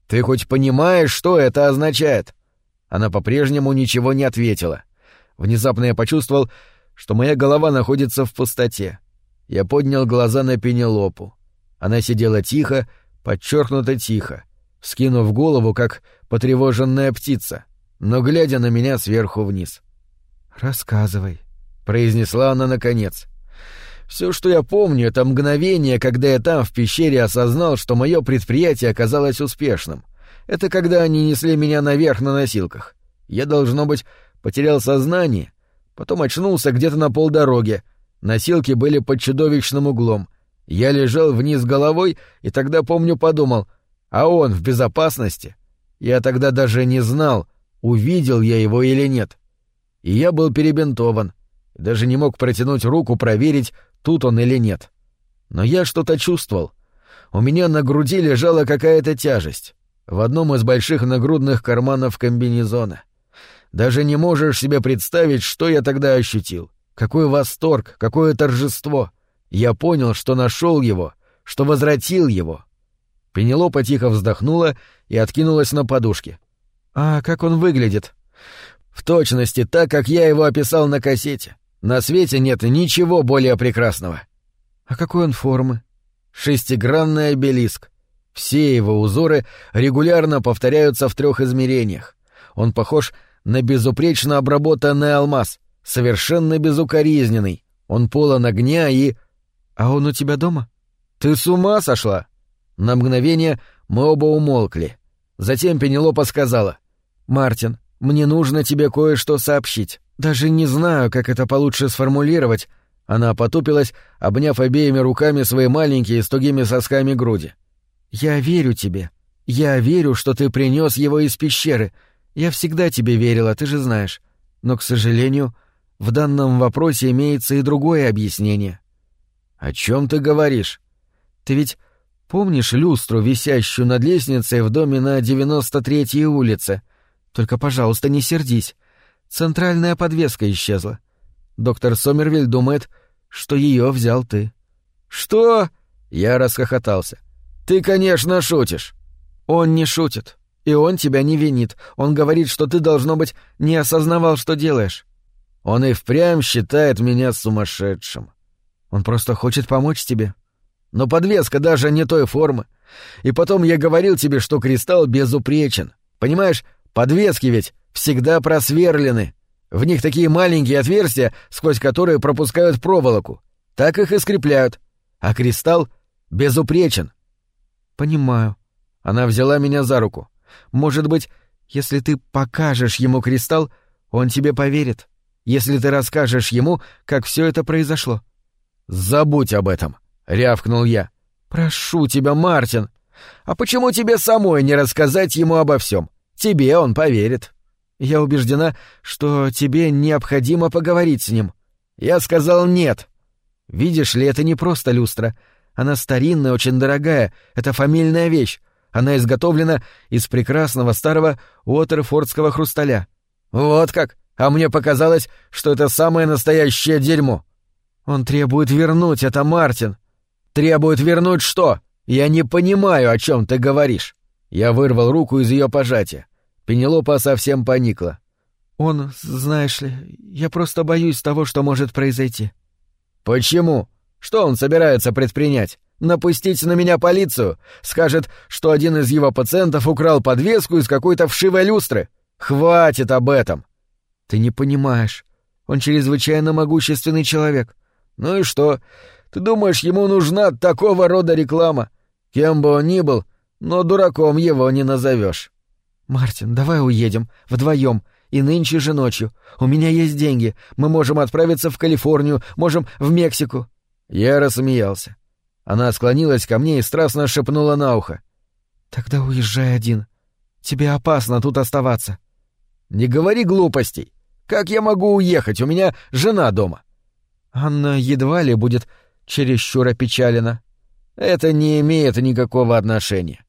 Ты хоть понимаешь, что это означает? Она по-прежнему ничего не ответила. Внезапно я почувствовал, что моя голова находится в пустоте. Я поднял глаза на Пенелопу. Она сидела тихо, подчеркнуто тихо, скинув голову, как потревоженная птица, но глядя на меня сверху вниз. «Рассказывай», — произнесла она наконец. Все, что я помню, это мгновение, когда я там, в пещере, осознал, что мое предприятие оказалось успешным. Это когда они несли меня наверх на носилках. Я, должно быть, потерял сознание, потом очнулся где-то на полдороге. Носилки были под чудовищным углом. Я лежал вниз головой, и тогда, помню, подумал, а он в безопасности? Я тогда даже не знал, увидел я его или нет. И я был перебинтован, даже не мог протянуть руку проверить, тут он или нет. Но я что-то чувствовал. У меня на груди лежала какая-то тяжесть в одном из больших нагрудных карманов комбинезона. Даже не можешь себе представить, что я тогда ощутил. Какой восторг, какое торжество. Я понял, что нашел его, что возвратил его. Пенелопа тихо вздохнула и откинулась на подушке. «А как он выглядит?» «В точности так, как я его описал на кассете. На свете нет ничего более прекрасного». «А какой он формы?» «Шестигранный обелиск. Все его узоры регулярно повторяются в трех измерениях. Он похож на безупречно обработанный алмаз, совершенно безукоризненный. Он полон огня и... А он у тебя дома? Ты с ума сошла? На мгновение мы оба умолкли. Затем Пенелопа сказала. «Мартин, мне нужно тебе кое-что сообщить. Даже не знаю, как это получше сформулировать. Она потупилась, обняв обеими руками свои маленькие с тугими сосками груди. «Я верю тебе. Я верю, что ты принес его из пещеры. Я всегда тебе верила, ты же знаешь. Но, к сожалению, в данном вопросе имеется и другое объяснение». «О чем ты говоришь?» «Ты ведь помнишь люстру, висящую над лестницей в доме на 93-й улице? Только, пожалуйста, не сердись. Центральная подвеска исчезла. Доктор Сомервиль думает, что ее взял ты». «Что?» — я расхохотался. «Ты, конечно, шутишь». «Он не шутит. И он тебя не винит. Он говорит, что ты, должно быть, не осознавал, что делаешь». «Он и впрямь считает меня сумасшедшим». «Он просто хочет помочь тебе». «Но подвеска даже не той формы. И потом я говорил тебе, что кристалл безупречен. Понимаешь, подвески ведь всегда просверлены. В них такие маленькие отверстия, сквозь которые пропускают проволоку. Так их и скрепляют. А кристалл безупречен. Понимаю. Она взяла меня за руку. Может быть, если ты покажешь ему кристалл, он тебе поверит. Если ты расскажешь ему, как все это произошло. Забудь об этом, рявкнул я. Прошу тебя, Мартин. А почему тебе самой не рассказать ему обо всем? Тебе он поверит. Я убеждена, что тебе необходимо поговорить с ним. Я сказал нет. Видишь ли, это не просто люстра. Она старинная, очень дорогая. Это фамильная вещь. Она изготовлена из прекрасного старого Уотерфордского хрусталя. Вот как? А мне показалось, что это самое настоящее дерьмо. Он требует вернуть это, Мартин. Требует вернуть что? Я не понимаю, о чем ты говоришь. Я вырвал руку из ее пожатия. Пенелопа совсем поникла. «Он, знаешь ли, я просто боюсь того, что может произойти». «Почему? Что он собирается предпринять? Напустить на меня полицию? Скажет, что один из его пациентов украл подвеску из какой-то вшивой люстры? Хватит об этом!» «Ты не понимаешь. Он чрезвычайно могущественный человек». «Ну и что? Ты думаешь, ему нужна такого рода реклама? Кем бы он ни был, но дураком его не назовешь. «Мартин, давай уедем. Вдвоем. И нынче же ночью. У меня есть деньги. Мы можем отправиться в Калифорнию, можем в Мексику». Я рассмеялся. Она склонилась ко мне и страстно шепнула на ухо. «Тогда уезжай один. Тебе опасно тут оставаться». «Не говори глупостей. Как я могу уехать? У меня жена дома». «Анна едва ли будет чересчур опечалена». «Это не имеет никакого отношения.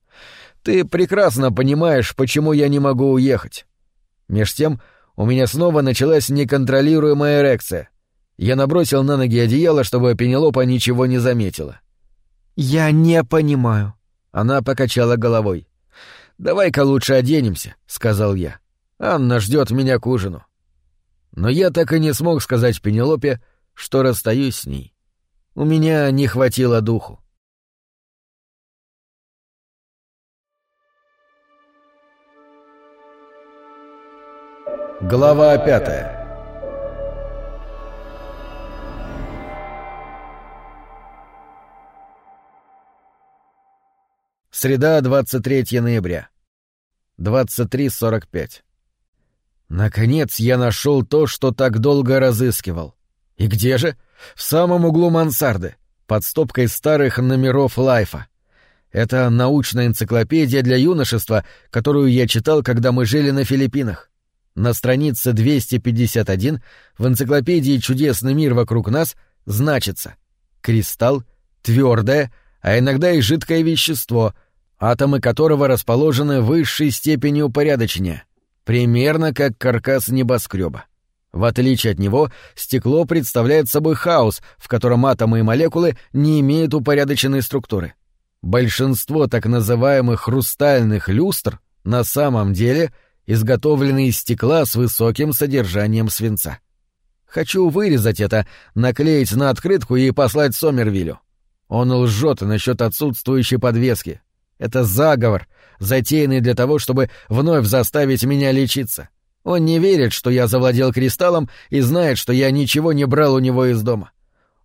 Ты прекрасно понимаешь, почему я не могу уехать. Меж тем у меня снова началась неконтролируемая эрекция. Я набросил на ноги одеяло, чтобы Пенелопа ничего не заметила. «Я не понимаю». Она покачала головой. «Давай-ка лучше оденемся», — сказал я. «Анна ждет меня к ужину». Но я так и не смог сказать Пенелопе, что расстаюсь с ней. У меня не хватило духу. Глава пятая Среда, 23 ноября. 23.45. Наконец я нашел то, что так долго разыскивал. И где же? В самом углу мансарды, под стопкой старых номеров Лайфа. Это научная энциклопедия для юношества, которую я читал, когда мы жили на Филиппинах. На странице 251 в энциклопедии «Чудесный мир вокруг нас» значится «Кристалл — твердое, а иногда и жидкое вещество, атомы которого расположены высшей степенью упорядочения, примерно как каркас небоскреба. В отличие от него, стекло представляет собой хаос, в котором атомы и молекулы не имеют упорядоченной структуры. Большинство так называемых хрустальных люстр на самом деле — изготовленный из стекла с высоким содержанием свинца. Хочу вырезать это, наклеить на открытку и послать Сомервилю. Он лжет насчет отсутствующей подвески. Это заговор, затеянный для того, чтобы вновь заставить меня лечиться. Он не верит, что я завладел кристаллом и знает, что я ничего не брал у него из дома.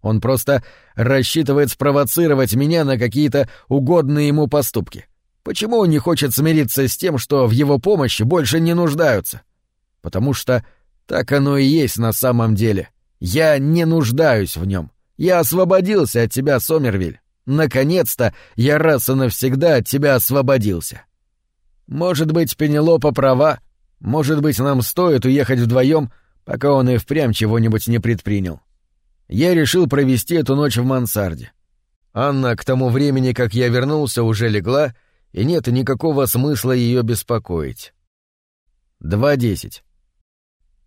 Он просто рассчитывает спровоцировать меня на какие-то угодные ему поступки. Почему он не хочет смириться с тем, что в его помощи больше не нуждаются? Потому что так оно и есть на самом деле. Я не нуждаюсь в нем. Я освободился от тебя, Сомервиль. Наконец-то я раз и навсегда от тебя освободился. Может быть, Пенелопа права. Может быть, нам стоит уехать вдвоем, пока он и впрямь чего-нибудь не предпринял. Я решил провести эту ночь в мансарде. Анна к тому времени, как я вернулся, уже легла, и нет никакого смысла ее беспокоить. 2.10.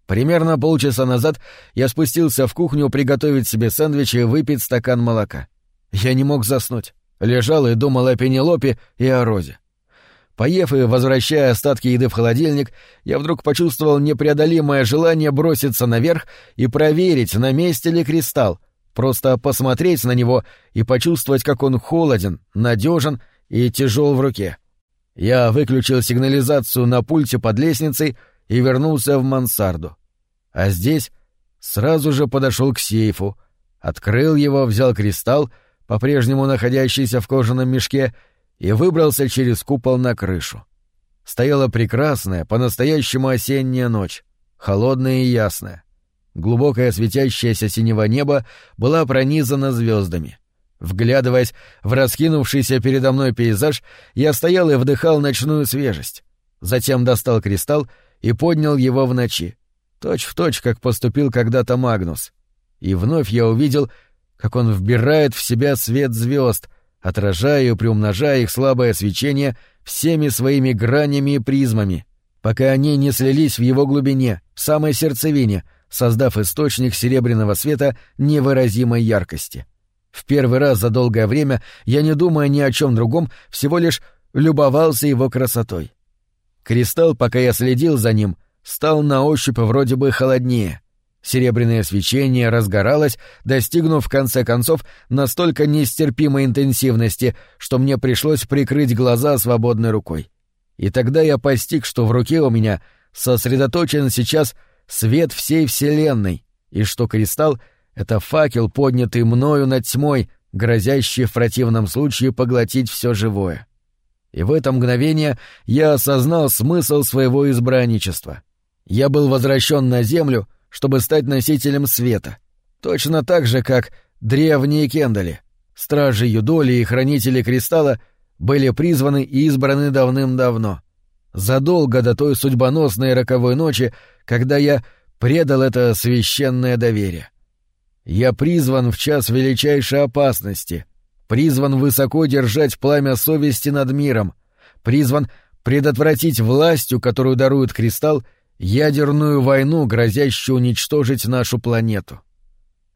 Примерно полчаса назад я спустился в кухню приготовить себе сэндвич и выпить стакан молока. Я не мог заснуть. Лежал и думал о Пенелопе и о Розе. Поев и возвращая остатки еды в холодильник, я вдруг почувствовал непреодолимое желание броситься наверх и проверить, на месте ли кристалл, просто посмотреть на него и почувствовать, как он холоден, надежен и тяжел в руке. Я выключил сигнализацию на пульте под лестницей и вернулся в мансарду. А здесь сразу же подошел к сейфу, открыл его, взял кристалл, по-прежнему находящийся в кожаном мешке, и выбрался через купол на крышу. Стояла прекрасная, по-настоящему осенняя ночь, холодная и ясная. Глубокое светящееся синего небо была пронизана звездами. Вглядываясь в раскинувшийся передо мной пейзаж, я стоял и вдыхал ночную свежесть. Затем достал кристалл и поднял его в ночи, точь в точь, как поступил когда-то Магнус. И вновь я увидел, как он вбирает в себя свет звезд, отражая и приумножая их слабое свечение всеми своими гранями и призмами, пока они не слились в его глубине, в самой сердцевине, создав источник серебряного света невыразимой яркости. В первый раз за долгое время я, не думая ни о чем другом, всего лишь любовался его красотой. Кристалл, пока я следил за ним, стал на ощупь вроде бы холоднее — Серебряное свечение разгоралось, достигнув в конце концов настолько нестерпимой интенсивности, что мне пришлось прикрыть глаза свободной рукой. И тогда я постиг, что в руке у меня сосредоточен сейчас свет всей Вселенной, и что кристалл — это факел, поднятый мною над тьмой, грозящий в противном случае поглотить все живое. И в это мгновение я осознал смысл своего избранничества. Я был возвращен на Землю — чтобы стать носителем света. Точно так же, как древние Кендали, стражи Юдоли и хранители Кристалла были призваны и избраны давным-давно. Задолго до той судьбоносной роковой ночи, когда я предал это священное доверие. Я призван в час величайшей опасности, призван высоко держать пламя совести над миром, призван предотвратить властью, которую дарует кристалл, ядерную войну, грозящую уничтожить нашу планету.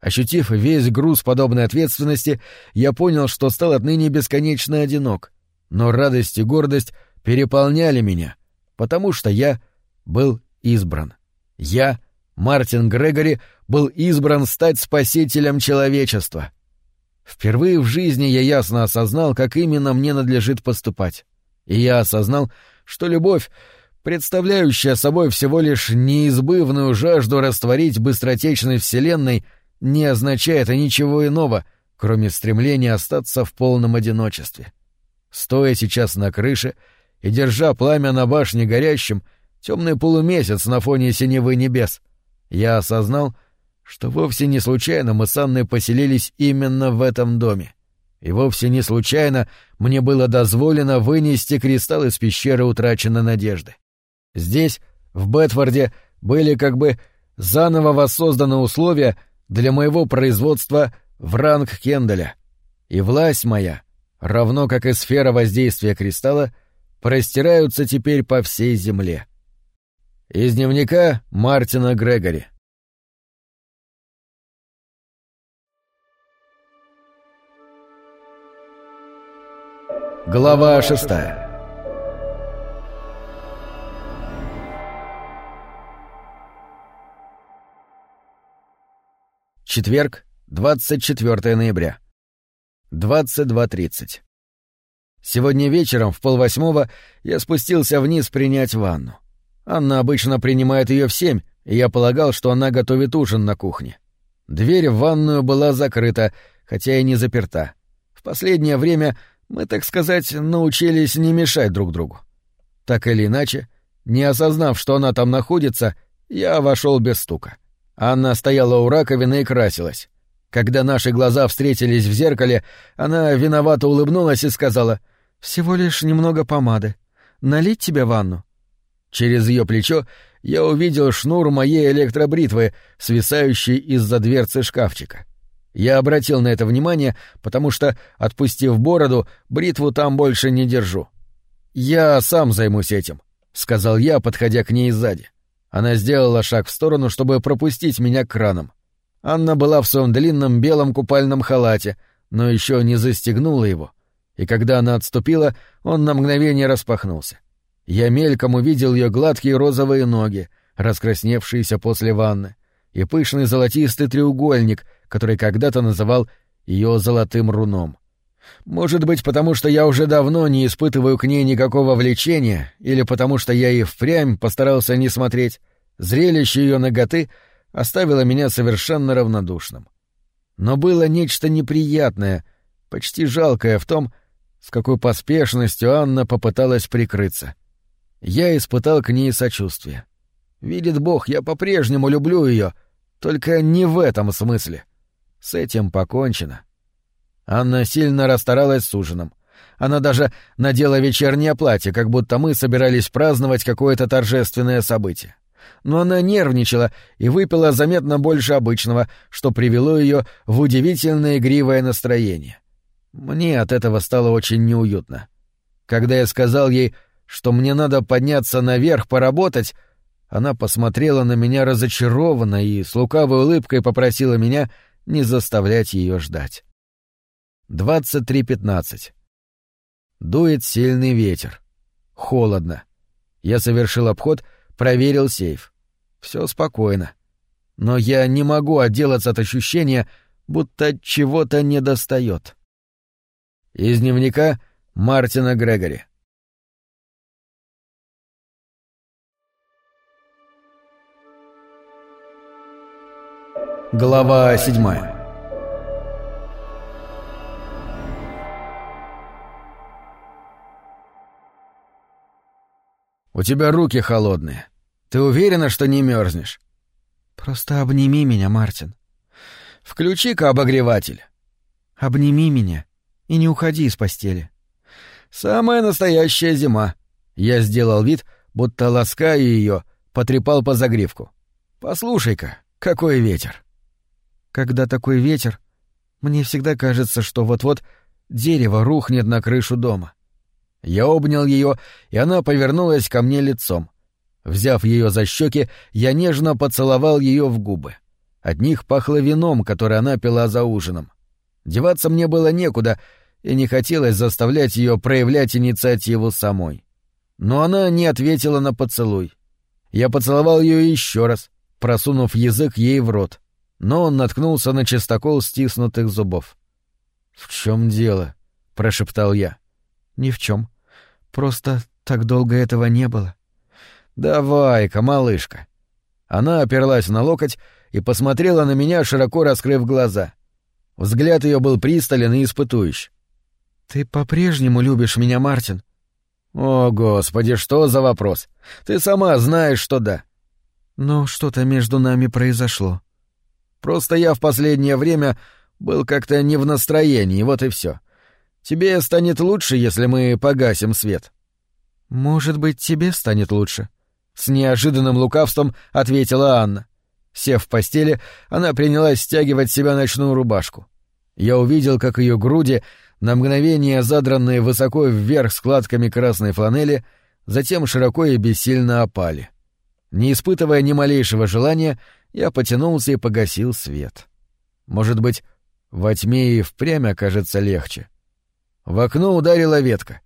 Ощутив весь груз подобной ответственности, я понял, что стал отныне бесконечно одинок, но радость и гордость переполняли меня, потому что я был избран. Я, Мартин Грегори, был избран стать спасителем человечества. Впервые в жизни я ясно осознал, как именно мне надлежит поступать. И я осознал, что любовь представляющая собой всего лишь неизбывную жажду растворить быстротечной Вселенной, не означает ничего иного, кроме стремления остаться в полном одиночестве. Стоя сейчас на крыше и держа пламя на башне горящим, темный полумесяц на фоне синевы небес, я осознал, что вовсе не случайно мы с Анной поселились именно в этом доме. И вовсе не случайно мне было дозволено вынести кристалл из пещеры утраченной надежды. Здесь, в Бетфорде, были как бы заново воссозданы условия для моего производства в ранг Кенделя. И власть моя, равно как и сфера воздействия кристалла, простираются теперь по всей земле. Из дневника Мартина Грегори. Глава шестая Четверг, 24 ноября. 22.30. Сегодня вечером в полвосьмого я спустился вниз принять ванну. Анна обычно принимает ее в семь, и я полагал, что она готовит ужин на кухне. Дверь в ванную была закрыта, хотя и не заперта. В последнее время мы, так сказать, научились не мешать друг другу. Так или иначе, не осознав, что она там находится, я вошел без стука. Анна стояла у раковины и красилась. Когда наши глаза встретились в зеркале, она виновато улыбнулась и сказала «Всего лишь немного помады. Налить тебе ванну?» Через ее плечо я увидел шнур моей электробритвы, свисающий из-за дверцы шкафчика. Я обратил на это внимание, потому что, отпустив бороду, бритву там больше не держу. «Я сам займусь этим», — сказал я, подходя к ней сзади. Она сделала шаг в сторону, чтобы пропустить меня к кранам. Анна была в своем длинном белом купальном халате, но еще не застегнула его. И когда она отступила, он на мгновение распахнулся. Я мельком увидел ее гладкие розовые ноги, раскрасневшиеся после ванны, и пышный золотистый треугольник, который когда-то называл ее золотым руном. Может быть, потому что я уже давно не испытываю к ней никакого влечения, или потому что я и впрямь постарался не смотреть, зрелище ее ноготы оставило меня совершенно равнодушным. Но было нечто неприятное, почти жалкое в том, с какой поспешностью Анна попыталась прикрыться. Я испытал к ней сочувствие. Видит Бог, я по-прежнему люблю ее, только не в этом смысле. С этим покончено. Анна сильно расстаралась с ужином. Она даже надела вечернее платье, как будто мы собирались праздновать какое-то торжественное событие. Но она нервничала и выпила заметно больше обычного, что привело ее в удивительное игривое настроение. Мне от этого стало очень неуютно. Когда я сказал ей, что мне надо подняться наверх поработать, она посмотрела на меня разочарованно и с лукавой улыбкой попросила меня не заставлять ее ждать. 23.15. Дует сильный ветер. Холодно. Я совершил обход, проверил сейф. Все спокойно. Но я не могу отделаться от ощущения, будто чего-то недостает. Из дневника Мартина Грегори. Глава седьмая «У тебя руки холодные. Ты уверена, что не мерзнешь?» «Просто обними меня, Мартин». «Включи-ка обогреватель». «Обними меня и не уходи из постели». «Самая настоящая зима». Я сделал вид, будто ласкаю ее, потрепал по загривку. «Послушай-ка, какой ветер!» Когда такой ветер, мне всегда кажется, что вот-вот дерево рухнет на крышу дома. Я обнял ее, и она повернулась ко мне лицом. Взяв ее за щеки, я нежно поцеловал ее в губы. От них пахло вином, которое она пила за ужином. Деваться мне было некуда, и не хотелось заставлять ее проявлять инициативу самой. Но она не ответила на поцелуй. Я поцеловал ее еще раз, просунув язык ей в рот но он наткнулся на чистокол стиснутых зубов. «В чем дело?» — прошептал я. «Ни в чем. Просто так долго этого не было». «Давай-ка, малышка». Она оперлась на локоть и посмотрела на меня, широко раскрыв глаза. Взгляд ее был пристален и испытующий. «Ты по-прежнему любишь меня, Мартин?» «О, Господи, что за вопрос? Ты сама знаешь, что да». «Но что-то между нами произошло». Просто я в последнее время был как-то не в настроении, вот и все. Тебе станет лучше, если мы погасим свет. Может быть, тебе станет лучше. С неожиданным лукавством ответила Анна. Сев в постели, она принялась стягивать с себя ночную рубашку. Я увидел, как ее груди, на мгновение задранные высоко вверх складками красной фланели, затем широко и бессильно опали. Не испытывая ни малейшего желания, я потянулся и погасил свет. Может быть, во тьме и впрямь окажется легче. В окно ударила ветка.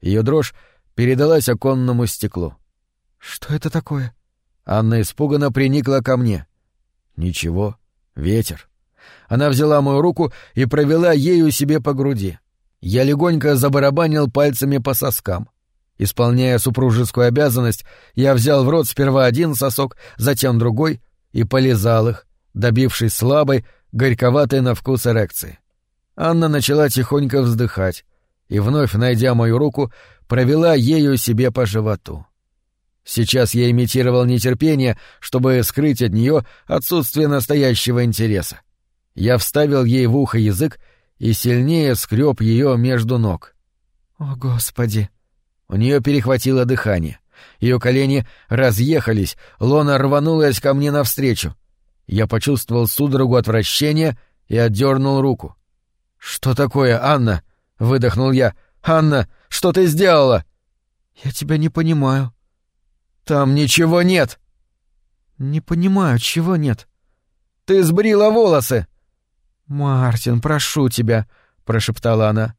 Ее дрожь передалась оконному стеклу. «Что это такое?» Анна испуганно приникла ко мне. «Ничего, ветер». Она взяла мою руку и провела ею себе по груди. Я легонько забарабанил пальцами по соскам. Исполняя супружескую обязанность, я взял в рот сперва один сосок, затем другой и полизал их, добившись слабой, горьковатой на вкус эрекции. Анна начала тихонько вздыхать и, вновь найдя мою руку, провела ею себе по животу. Сейчас я имитировал нетерпение, чтобы скрыть от нее отсутствие настоящего интереса. Я вставил ей в ухо язык и сильнее скреб ее между ног. «О, Господи!» У нее перехватило дыхание. Ее колени разъехались, лона рванулась ко мне навстречу. Я почувствовал судорогу отвращения и отдернул руку. «Что такое, Анна?» — выдохнул я. «Анна, что ты сделала?» «Я тебя не понимаю». «Там ничего нет». «Не понимаю, чего нет?» «Ты сбрила волосы». «Мартин, прошу тебя», — прошептала она.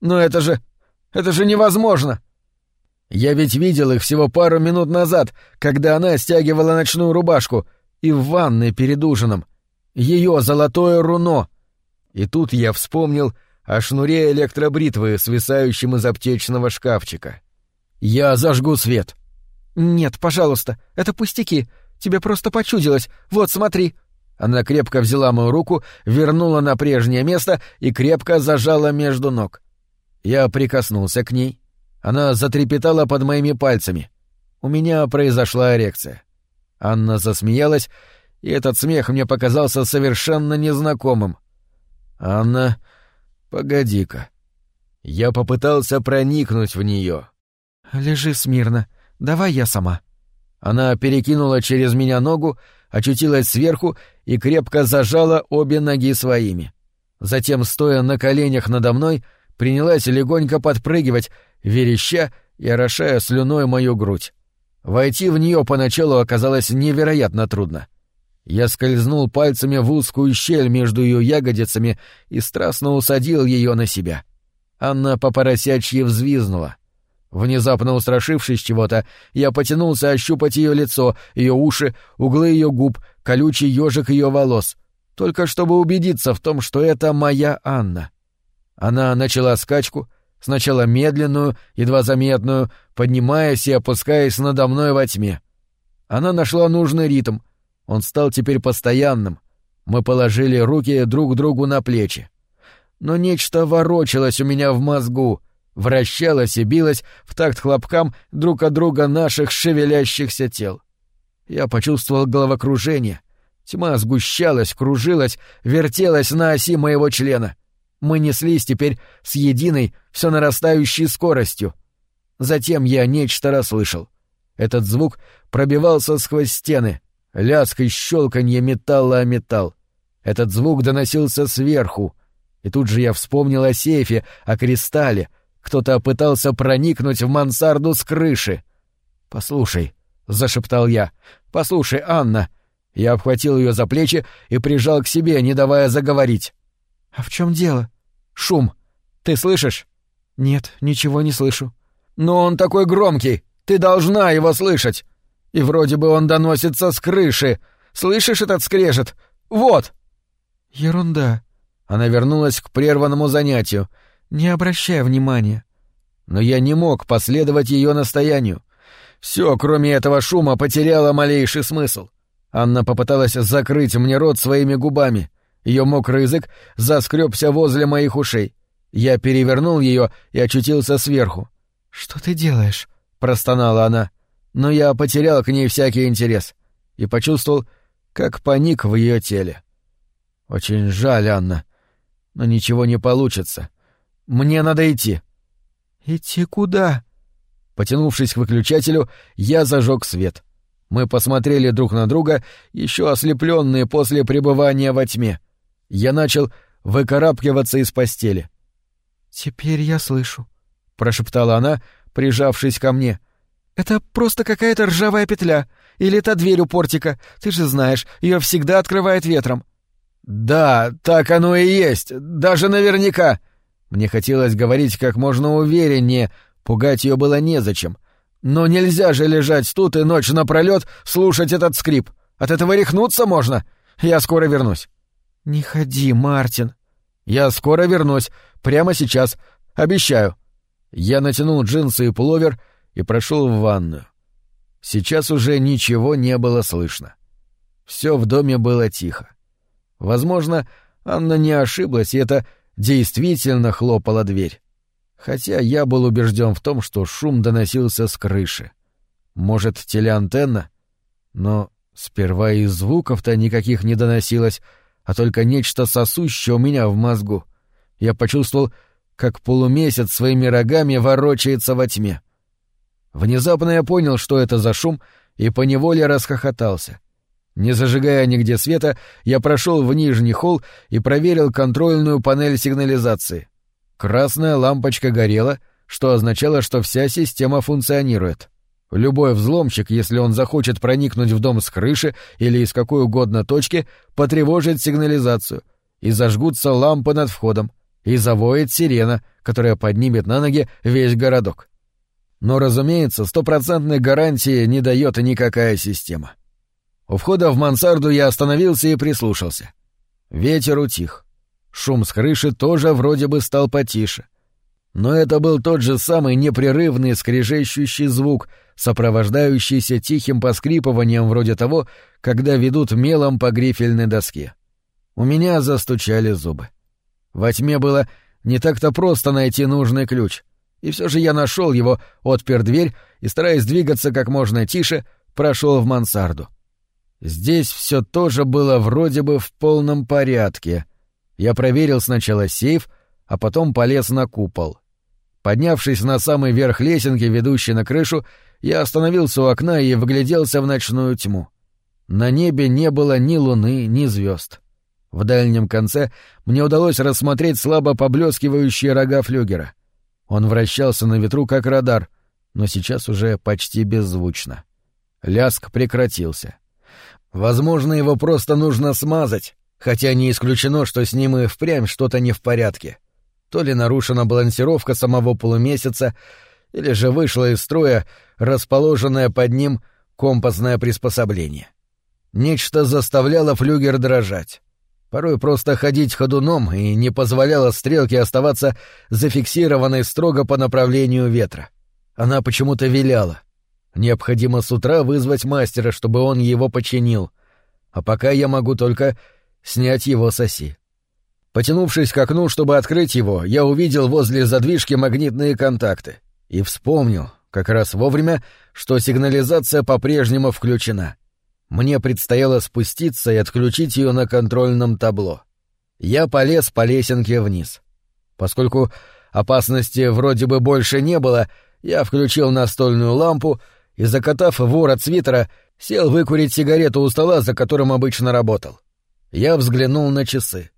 «Но это же... это же невозможно!» Я ведь видел их всего пару минут назад, когда она стягивала ночную рубашку, и в ванной перед ужином. Ее золотое руно. И тут я вспомнил о шнуре электробритвы, свисающем из аптечного шкафчика. Я зажгу свет. «Нет, пожалуйста, это пустяки. Тебе просто почудилось. Вот, смотри». Она крепко взяла мою руку, вернула на прежнее место и крепко зажала между ног. Я прикоснулся к ней. Она затрепетала под моими пальцами. У меня произошла эрекция. Анна засмеялась, и этот смех мне показался совершенно незнакомым. «Анна, погоди-ка». Я попытался проникнуть в нее. «Лежи смирно. Давай я сама». Она перекинула через меня ногу, очутилась сверху и крепко зажала обе ноги своими. Затем, стоя на коленях надо мной, принялась легонько подпрыгивать, вереща и орошая слюной мою грудь. Войти в нее поначалу оказалось невероятно трудно. Я скользнул пальцами в узкую щель между ее ягодицами и страстно усадил ее на себя. Анна по поросячьи взвизнула. Внезапно устрашившись чего-то, я потянулся ощупать ее лицо, ее уши, углы ее губ, колючий ежик ее волос, только чтобы убедиться в том, что это моя Анна. Она начала скачку, сначала медленную, едва заметную, поднимаясь и опускаясь надо мной во тьме. Она нашла нужный ритм. Он стал теперь постоянным. Мы положили руки друг другу на плечи. Но нечто ворочалось у меня в мозгу, вращалось и билось в такт хлопкам друг от друга наших шевелящихся тел. Я почувствовал головокружение. Тьма сгущалась, кружилась, вертелась на оси моего члена — мы неслись теперь с единой, все нарастающей скоростью. Затем я нечто расслышал. Этот звук пробивался сквозь стены, лязг и щелканье металла о металл. Этот звук доносился сверху. И тут же я вспомнил о сейфе, о кристалле. Кто-то пытался проникнуть в мансарду с крыши. «Послушай», — зашептал я, — «послушай, Анна». Я обхватил ее за плечи и прижал к себе, не давая заговорить. «А в чем дело?» Шум. Ты слышишь? Нет, ничего не слышу. Но он такой громкий. Ты должна его слышать. И вроде бы он доносится с крыши. Слышишь этот скрежет? Вот. Ерунда. Она вернулась к прерванному занятию. Не обращай внимания. Но я не мог последовать ее настоянию. Все, кроме этого шума, потеряло малейший смысл. Анна попыталась закрыть мне рот своими губами. Ее мокрый язык заскребся возле моих ушей. Я перевернул ее и очутился сверху. «Что ты делаешь?» — простонала она. Но я потерял к ней всякий интерес и почувствовал, как паник в ее теле. «Очень жаль, Анна, но ничего не получится. Мне надо идти». «Идти куда?» Потянувшись к выключателю, я зажег свет. Мы посмотрели друг на друга, еще ослепленные после пребывания во тьме. Я начал выкарабкиваться из постели. «Теперь я слышу», — прошептала она, прижавшись ко мне. «Это просто какая-то ржавая петля. Или та дверь у портика. Ты же знаешь, ее всегда открывает ветром». «Да, так оно и есть. Даже наверняка». Мне хотелось говорить как можно увереннее, пугать ее было незачем. Но нельзя же лежать тут и ночь напролет слушать этот скрип. От этого рехнуться можно. Я скоро вернусь. «Не ходи, Мартин». «Я скоро вернусь. Прямо сейчас. Обещаю». Я натянул джинсы и пуловер и прошел в ванную. Сейчас уже ничего не было слышно. Все в доме было тихо. Возможно, Анна не ошиблась, и это действительно хлопала дверь. Хотя я был убежден в том, что шум доносился с крыши. Может, телеантенна? Но сперва и звуков-то никаких не доносилось, а только нечто сосущее у меня в мозгу. Я почувствовал, как полумесяц своими рогами ворочается во тьме. Внезапно я понял, что это за шум, и поневоле расхохотался. Не зажигая нигде света, я прошел в нижний холл и проверил контрольную панель сигнализации. Красная лампочка горела, что означало, что вся система функционирует. Любой взломщик, если он захочет проникнуть в дом с крыши или из какой угодно точки, потревожит сигнализацию, и зажгутся лампы над входом, и завоет сирена, которая поднимет на ноги весь городок. Но, разумеется, стопроцентной гарантии не дает никакая система. У входа в мансарду я остановился и прислушался. Ветер утих. Шум с крыши тоже вроде бы стал потише. Но это был тот же самый непрерывный скрежещущий звук, сопровождающийся тихим поскрипыванием вроде того, когда ведут мелом по грифельной доске. У меня застучали зубы. Во тьме было не так-то просто найти нужный ключ, и все же я нашел его, отпер дверь и, стараясь двигаться как можно тише, прошел в мансарду. Здесь все тоже было вроде бы в полном порядке. Я проверил сначала сейф, а потом полез на купол. Поднявшись на самый верх лесенки, ведущей на крышу, я остановился у окна и вгляделся в ночную тьму. На небе не было ни луны, ни звезд. В дальнем конце мне удалось рассмотреть слабо поблескивающие рога флюгера. Он вращался на ветру, как радар, но сейчас уже почти беззвучно. Ляск прекратился. Возможно, его просто нужно смазать, хотя не исключено, что с ним и впрямь что-то не в порядке. То ли нарушена балансировка самого полумесяца, или же вышло из строя расположенное под ним компасное приспособление. Нечто заставляло флюгер дрожать. Порой просто ходить ходуном и не позволяло стрелке оставаться зафиксированной строго по направлению ветра. Она почему-то виляла. Необходимо с утра вызвать мастера, чтобы он его починил. А пока я могу только снять его с оси. Потянувшись к окну, чтобы открыть его, я увидел возле задвижки магнитные контакты. И вспомнил, как раз вовремя, что сигнализация по-прежнему включена. Мне предстояло спуститься и отключить ее на контрольном табло. Я полез по лесенке вниз. Поскольку опасности вроде бы больше не было, я включил настольную лампу — и, закатав ворот свитера, сел выкурить сигарету у стола, за которым обычно работал. Я взглянул на часы.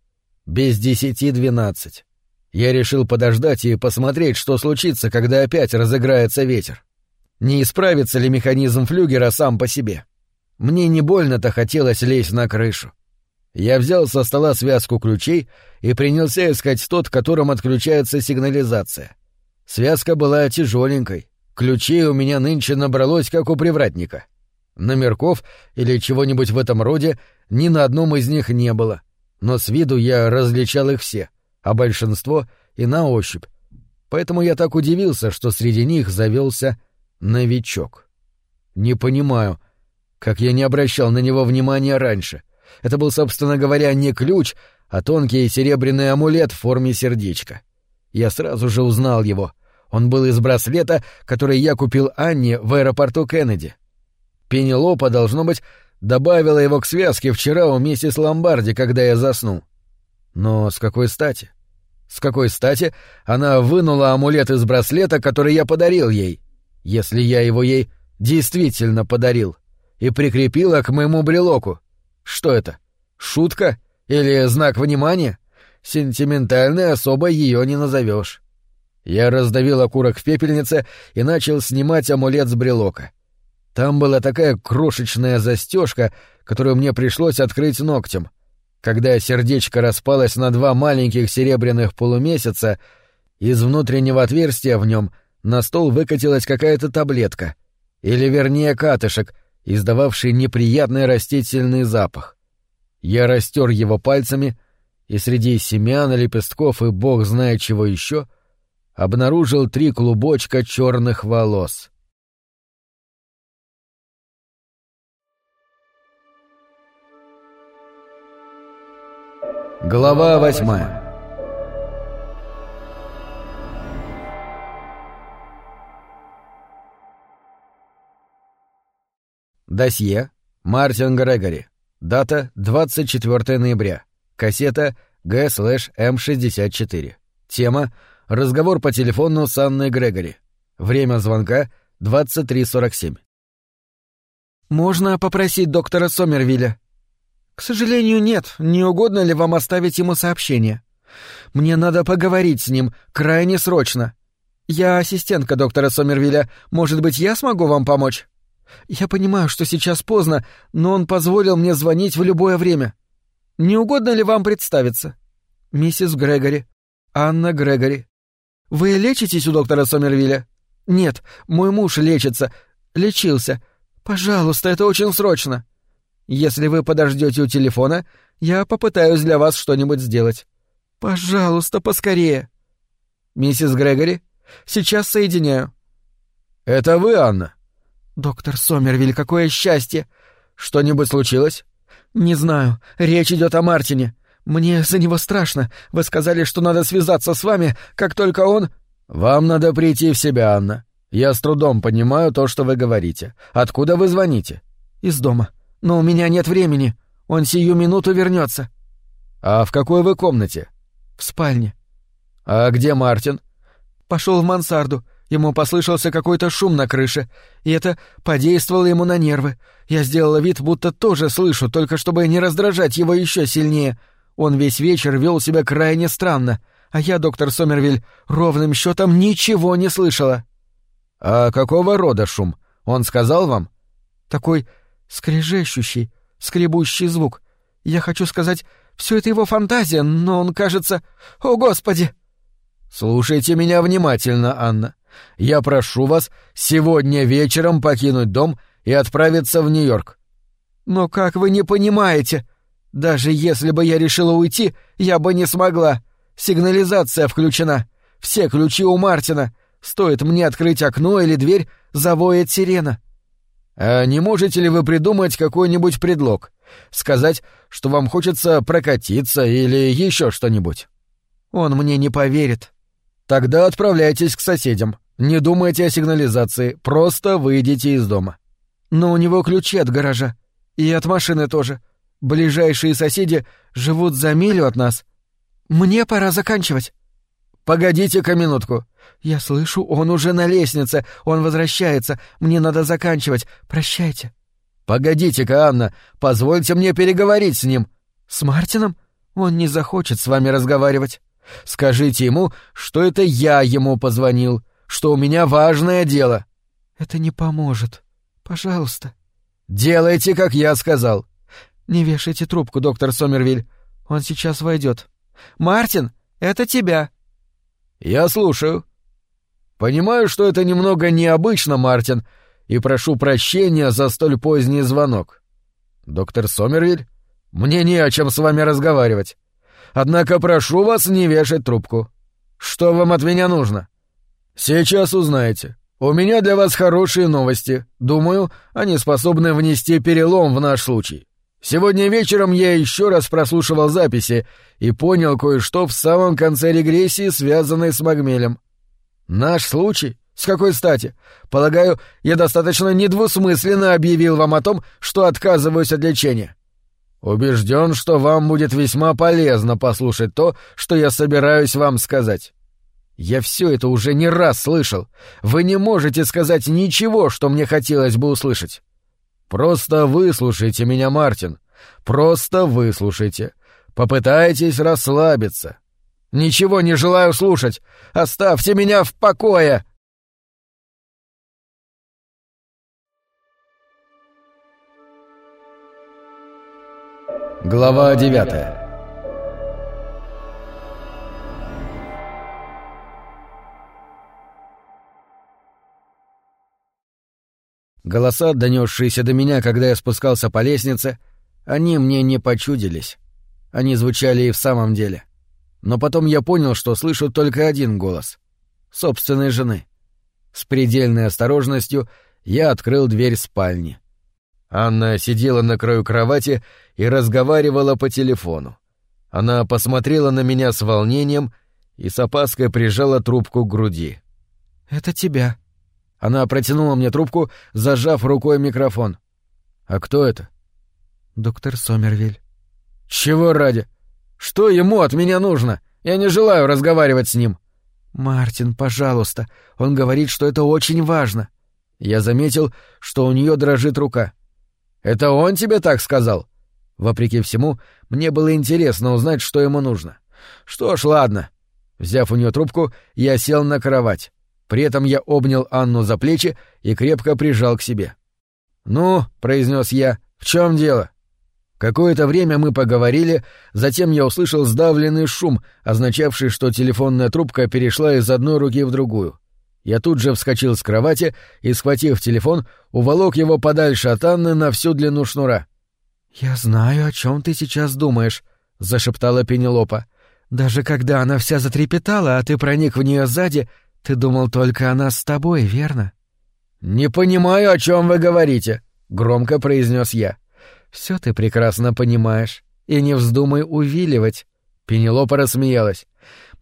Без десяти двенадцать. Я решил подождать и посмотреть, что случится, когда опять разыграется ветер. Не исправится ли механизм флюгера сам по себе? Мне не больно-то хотелось лезть на крышу. Я взял со стола связку ключей и принялся искать тот, которым отключается сигнализация. Связка была тяжеленькой, Ключей у меня нынче набралось, как у привратника. Номерков или чего-нибудь в этом роде ни на одном из них не было, но с виду я различал их все, а большинство и на ощупь. Поэтому я так удивился, что среди них завелся новичок. Не понимаю, как я не обращал на него внимания раньше. Это был, собственно говоря, не ключ, а тонкий серебряный амулет в форме сердечка. Я сразу же узнал его — он был из браслета, который я купил Анне в аэропорту Кеннеди. Пенелопа, должно быть, добавила его к связке вчера у миссис Ломбарди, когда я заснул. Но с какой стати? С какой стати она вынула амулет из браслета, который я подарил ей, если я его ей действительно подарил, и прикрепила к моему брелоку? Что это? Шутка? Или знак внимания? Сентиментальной особой ее не назовешь. Я раздавил окурок в пепельнице и начал снимать амулет с брелока. Там была такая крошечная застежка, которую мне пришлось открыть ногтем. Когда сердечко распалось на два маленьких серебряных полумесяца, из внутреннего отверстия в нем на стол выкатилась какая-то таблетка, или вернее катышек, издававший неприятный растительный запах. Я растер его пальцами, и среди семян, лепестков и бог знает чего еще — обнаружил три клубочка черных волос. Глава восьмая Досье. Мартин Грегори. Дата 24 ноября. Кассета Г/М64. Тема «Разговор по телефону с Анной Грегори». Время звонка 23.47. «Можно попросить доктора Сомервилля?» «К сожалению, нет. Не угодно ли вам оставить ему сообщение?» «Мне надо поговорить с ним, крайне срочно. Я ассистентка доктора Сомервилля. Может быть, я смогу вам помочь?» «Я понимаю, что сейчас поздно, но он позволил мне звонить в любое время. Не угодно ли вам представиться?» «Миссис Грегори. Анна Грегори. Вы лечитесь у доктора Сомервилля?» «Нет, мой муж лечится. Лечился. Пожалуйста, это очень срочно. Если вы подождете у телефона, я попытаюсь для вас что-нибудь сделать. Пожалуйста, поскорее. Миссис Грегори, сейчас соединяю. Это вы, Анна? Доктор Сомервиль, какое счастье! Что-нибудь случилось? Не знаю. Речь идет о Мартине. Мне за него страшно. Вы сказали, что надо связаться с вами, как только он... Вам надо прийти в себя, Анна. Я с трудом понимаю то, что вы говорите. Откуда вы звоните? Из дома. Но у меня нет времени. Он сию минуту вернется. А в какой вы комнате? В спальне. А где Мартин? Пошел в мансарду. Ему послышался какой-то шум на крыше, и это подействовало ему на нервы. Я сделала вид, будто тоже слышу, только чтобы не раздражать его еще сильнее. Он весь вечер вел себя крайне странно, а я, доктор Сомервиль, ровным счетом ничего не слышала. А какого рода шум? Он сказал вам? Такой скрежещущий, скребущий звук. Я хочу сказать, все это его фантазия, но он кажется... О, Господи!» «Слушайте меня внимательно, Анна. Я прошу вас сегодня вечером покинуть дом и отправиться в Нью-Йорк». «Но как вы не понимаете? Даже если бы я решила уйти, я бы не смогла. Сигнализация включена. Все ключи у Мартина. Стоит мне открыть окно или дверь, завоет сирена. А не можете ли вы придумать какой-нибудь предлог? Сказать, что вам хочется прокатиться или еще что-нибудь? Он мне не поверит. Тогда отправляйтесь к соседям. Не думайте о сигнализации, просто выйдите из дома. Но у него ключи от гаража. И от машины тоже. Ближайшие соседи живут за милю от нас. Мне пора заканчивать. Погодите-ка минутку. Я слышу, он уже на лестнице, он возвращается, мне надо заканчивать, прощайте. Погодите-ка, Анна, позвольте мне переговорить с ним. С Мартином? Он не захочет с вами разговаривать. Скажите ему, что это я ему позвонил, что у меня важное дело. Это не поможет. Пожалуйста. Делайте, как я сказал. Не вешайте трубку, доктор Сомервиль. Он сейчас войдет. Мартин, это тебя. Я слушаю. Понимаю, что это немного необычно, Мартин, и прошу прощения за столь поздний звонок. Доктор Сомервиль, мне не о чем с вами разговаривать. Однако прошу вас не вешать трубку. Что вам от меня нужно? Сейчас узнаете. У меня для вас хорошие новости. Думаю, они способны внести перелом в наш случай. Сегодня вечером я еще раз прослушивал записи и понял кое-что в самом конце регрессии, связанной с Магмелем. Наш случай? С какой стати? Полагаю, я достаточно недвусмысленно объявил вам о том, что отказываюсь от лечения. Убежден, что вам будет весьма полезно послушать то, что я собираюсь вам сказать. Я все это уже не раз слышал. Вы не можете сказать ничего, что мне хотелось бы услышать. Просто выслушайте меня, Мартин. Просто выслушайте. Попытайтесь расслабиться. Ничего не желаю слушать. Оставьте меня в покое. Глава девятая. Голоса, донесшиеся до меня, когда я спускался по лестнице, они мне не почудились. Они звучали и в самом деле. Но потом я понял, что слышу только один голос — собственной жены. С предельной осторожностью я открыл дверь спальни. Анна сидела на краю кровати и разговаривала по телефону. Она посмотрела на меня с волнением и с опаской прижала трубку к груди. «Это тебя», она протянула мне трубку, зажав рукой микрофон. А кто это? Доктор Сомервиль. Чего ради? Что ему от меня нужно? Я не желаю разговаривать с ним. Мартин, пожалуйста. Он говорит, что это очень важно. Я заметил, что у нее дрожит рука. Это он тебе так сказал? Вопреки всему, мне было интересно узнать, что ему нужно. Что ж, ладно. Взяв у нее трубку, я сел на кровать. При этом я обнял Анну за плечи и крепко прижал к себе. «Ну», — произнес я, — «в чем дело?» Какое-то время мы поговорили, затем я услышал сдавленный шум, означавший, что телефонная трубка перешла из одной руки в другую. Я тут же вскочил с кровати и, схватив телефон, уволок его подальше от Анны на всю длину шнура. «Я знаю, о чем ты сейчас думаешь», — зашептала Пенелопа. «Даже когда она вся затрепетала, а ты проник в нее сзади, ты думал только о нас с тобой, верно?» «Не понимаю, о чем вы говорите», — громко произнес я. Все ты прекрасно понимаешь. И не вздумай увиливать. Пенелопа рассмеялась.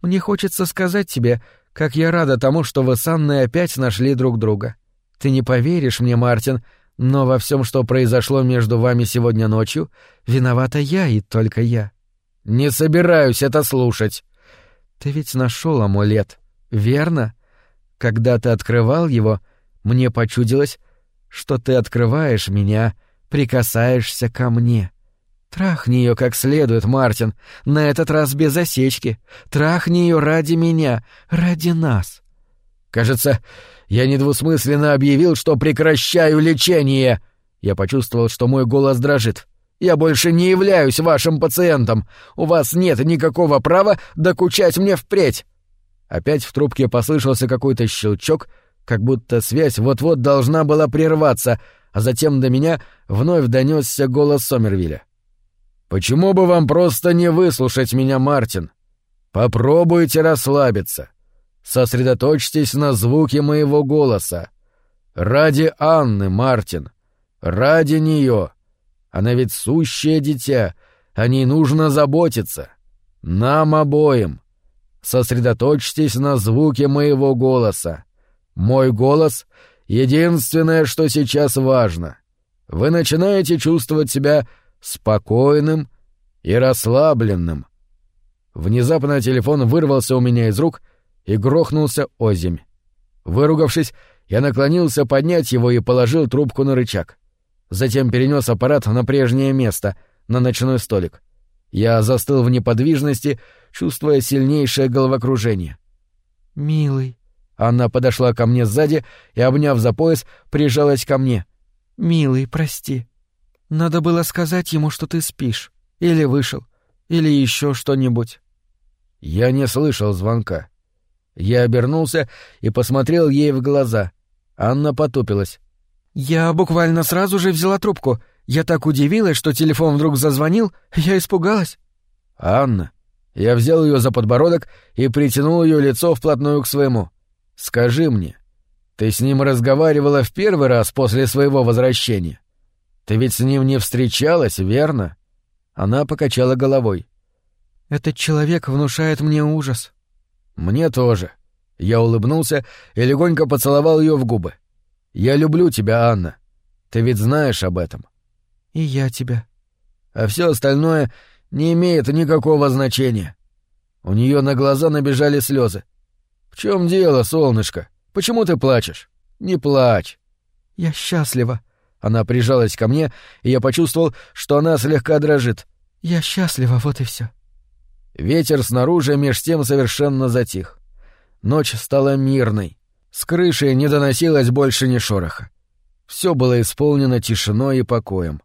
Мне хочется сказать тебе, как я рада тому, что вы с Анной опять нашли друг друга. Ты не поверишь мне, Мартин, но во всем, что произошло между вами сегодня ночью, виновата я и только я. Не собираюсь это слушать. Ты ведь нашел амулет, верно? Когда ты открывал его, мне почудилось, что ты открываешь меня прикасаешься ко мне. Трахни ее как следует, Мартин, на этот раз без осечки. Трахни ее ради меня, ради нас. Кажется, я недвусмысленно объявил, что прекращаю лечение. Я почувствовал, что мой голос дрожит. Я больше не являюсь вашим пациентом. У вас нет никакого права докучать мне впредь. Опять в трубке послышался какой-то щелчок, как будто связь вот-вот должна была прерваться, а затем до меня вновь донесся голос Сомервилля. «Почему бы вам просто не выслушать меня, Мартин? Попробуйте расслабиться. Сосредоточьтесь на звуке моего голоса. Ради Анны, Мартин. Ради нее. Она ведь сущее дитя, о ней нужно заботиться. Нам обоим. Сосредоточьтесь на звуке моего голоса. Мой голос — единственное, что сейчас важно. Вы начинаете чувствовать себя спокойным и расслабленным. Внезапно телефон вырвался у меня из рук и грохнулся озимь. Выругавшись, я наклонился поднять его и положил трубку на рычаг. Затем перенес аппарат на прежнее место, на ночной столик. Я застыл в неподвижности, чувствуя сильнейшее головокружение. «Милый», она подошла ко мне сзади и, обняв за пояс, прижалась ко мне. «Милый, прости. Надо было сказать ему, что ты спишь. Или вышел. Или еще что-нибудь». Я не слышал звонка. Я обернулся и посмотрел ей в глаза. Анна потупилась. «Я буквально сразу же взяла трубку. Я так удивилась, что телефон вдруг зазвонил, я испугалась». «Анна». Я взял ее за подбородок и притянул ее лицо вплотную к своему. Скажи мне, ты с ним разговаривала в первый раз после своего возвращения? Ты ведь с ним не встречалась, верно? Она покачала головой. Этот человек внушает мне ужас. Мне тоже. Я улыбнулся и легонько поцеловал ее в губы. Я люблю тебя, Анна. Ты ведь знаешь об этом. И я тебя. А все остальное не имеет никакого значения. У нее на глаза набежали слезы. «В чем дело, солнышко? Почему ты плачешь? Не плачь!» «Я счастлива!» Она прижалась ко мне, и я почувствовал, что она слегка дрожит. «Я счастлива, вот и все. Ветер снаружи меж тем совершенно затих. Ночь стала мирной. С крыши не доносилось больше ни шороха. Все было исполнено тишиной и покоем.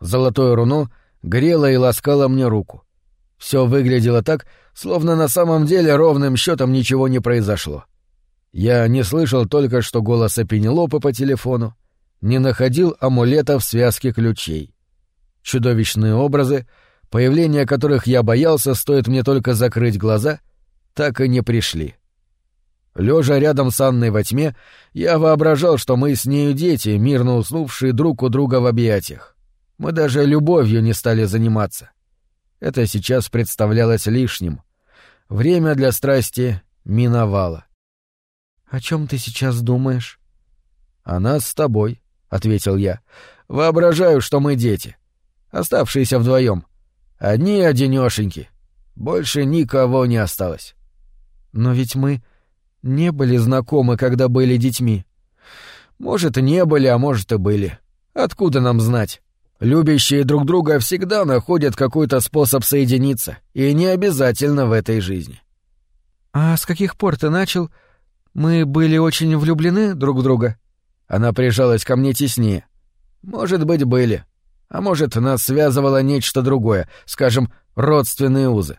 Золотое руно грело и ласкало мне руку. Все выглядело так, словно на самом деле ровным счетом ничего не произошло. Я не слышал только что голоса Пенелопы по телефону, не находил амулета в связке ключей. Чудовищные образы, появление которых я боялся, стоит мне только закрыть глаза, так и не пришли. Лежа рядом с Анной во тьме, я воображал, что мы с нею дети, мирно уснувшие друг у друга в объятиях. Мы даже любовью не стали заниматься. Это сейчас представлялось лишним. Время для страсти миновало. «О чем ты сейчас думаешь?» «О нас с тобой», — ответил я. Воображаю, что мы дети. Оставшиеся вдвоем. Одни одинешеньки. Больше никого не осталось. Но ведь мы не были знакомы, когда были детьми. Может, и не были, а может, и были. Откуда нам знать? Любящие друг друга всегда находят какой-то способ соединиться, и не обязательно в этой жизни. А с каких пор ты начал? Мы были очень влюблены друг в друга. Она прижалась ко мне теснее. Может быть, были. А может, нас связывало нечто другое, скажем, родственные узы.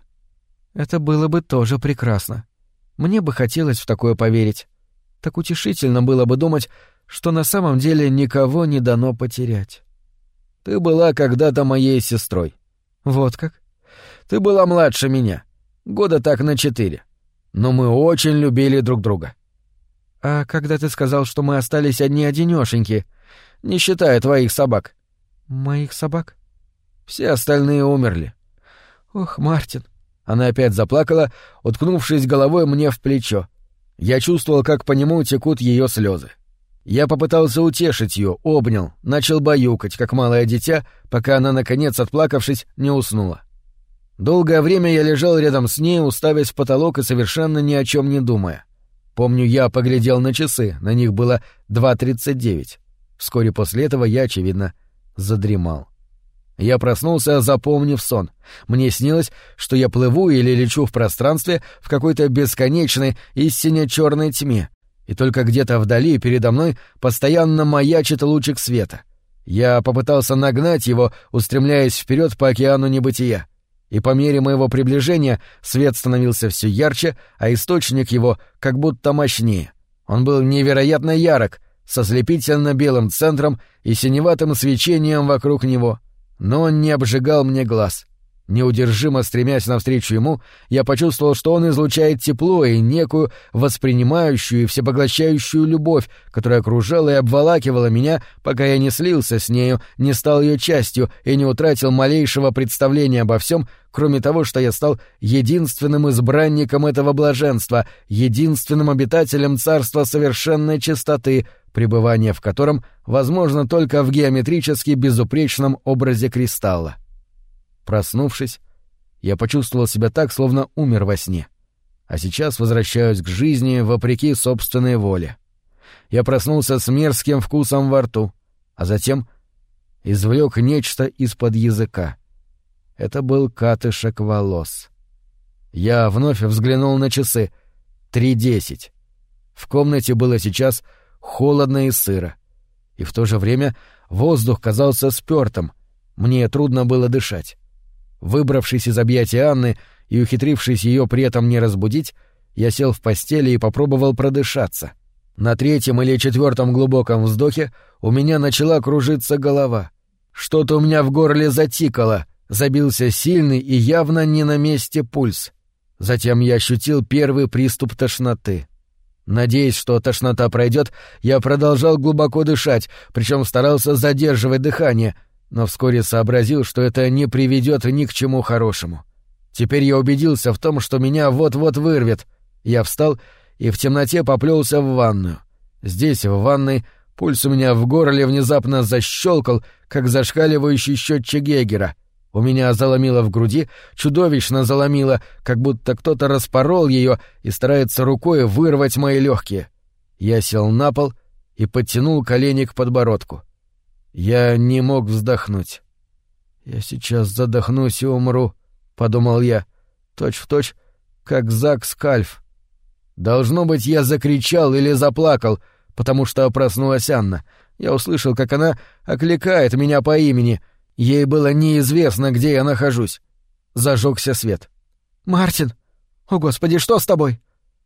Это было бы тоже прекрасно. Мне бы хотелось в такое поверить. Так утешительно было бы думать, что на самом деле никого не дано потерять. Ты была когда-то моей сестрой. Вот как? Ты была младше меня. Года так на четыре. Но мы очень любили друг друга. А когда ты сказал, что мы остались одни-одинёшеньки, не считая твоих собак. Моих собак? Все остальные умерли. Ох, Мартин. Она опять заплакала, уткнувшись головой мне в плечо. Я чувствовал, как по нему текут ее слезы. Я попытался утешить ее, обнял, начал баюкать, как малое дитя, пока она, наконец, отплакавшись, не уснула. Долгое время я лежал рядом с ней, уставясь в потолок и совершенно ни о чем не думая. Помню, я поглядел на часы, на них было 2.39. Вскоре после этого я, очевидно, задремал. Я проснулся, запомнив сон. Мне снилось, что я плыву или лечу в пространстве в какой-то бесконечной и сине-черной тьме, и только где-то вдали передо мной постоянно маячит лучик света. Я попытался нагнать его, устремляясь вперед по океану небытия. И по мере моего приближения свет становился все ярче, а источник его как будто мощнее. Он был невероятно ярок, со слепительно белым центром и синеватым свечением вокруг него. Но он не обжигал мне глаз. Неудержимо стремясь навстречу ему, я почувствовал, что он излучает тепло и некую воспринимающую и всепоглощающую любовь, которая окружала и обволакивала меня, пока я не слился с нею, не стал ее частью и не утратил малейшего представления обо всем, кроме того, что я стал единственным избранником этого блаженства, единственным обитателем царства совершенной чистоты, пребывание в котором возможно только в геометрически безупречном образе кристалла. Проснувшись, я почувствовал себя так, словно умер во сне. А сейчас возвращаюсь к жизни вопреки собственной воле. Я проснулся с мерзким вкусом во рту, а затем извлек нечто из-под языка. Это был катышек волос. Я вновь взглянул на часы. Три десять. В комнате было сейчас холодно и сыро. И в то же время воздух казался спёртым. Мне трудно было дышать. Выбравшись из объятий Анны и ухитрившись ее при этом не разбудить, я сел в постели и попробовал продышаться. На третьем или четвертом глубоком вздохе у меня начала кружиться голова. Что-то у меня в горле затикало, забился сильный и явно не на месте пульс. Затем я ощутил первый приступ тошноты. Надеясь, что тошнота пройдет, я продолжал глубоко дышать, причем старался задерживать дыхание — но вскоре сообразил, что это не приведет ни к чему хорошему. Теперь я убедился в том, что меня вот-вот вырвет. Я встал и в темноте поплелся в ванную. Здесь, в ванной, пульс у меня в горле внезапно защелкал, как зашкаливающий счетчик Гегера. У меня заломило в груди, чудовищно заломило, как будто кто-то распорол ее и старается рукой вырвать мои легкие. Я сел на пол и подтянул колени к подбородку. — я не мог вздохнуть. «Я сейчас задохнусь и умру», — подумал я, точь в точь, как Зак Скальф. Должно быть, я закричал или заплакал, потому что проснулась Анна. Я услышал, как она окликает меня по имени. Ей было неизвестно, где я нахожусь. Зажегся свет. «Мартин! О, Господи, что с тобой?»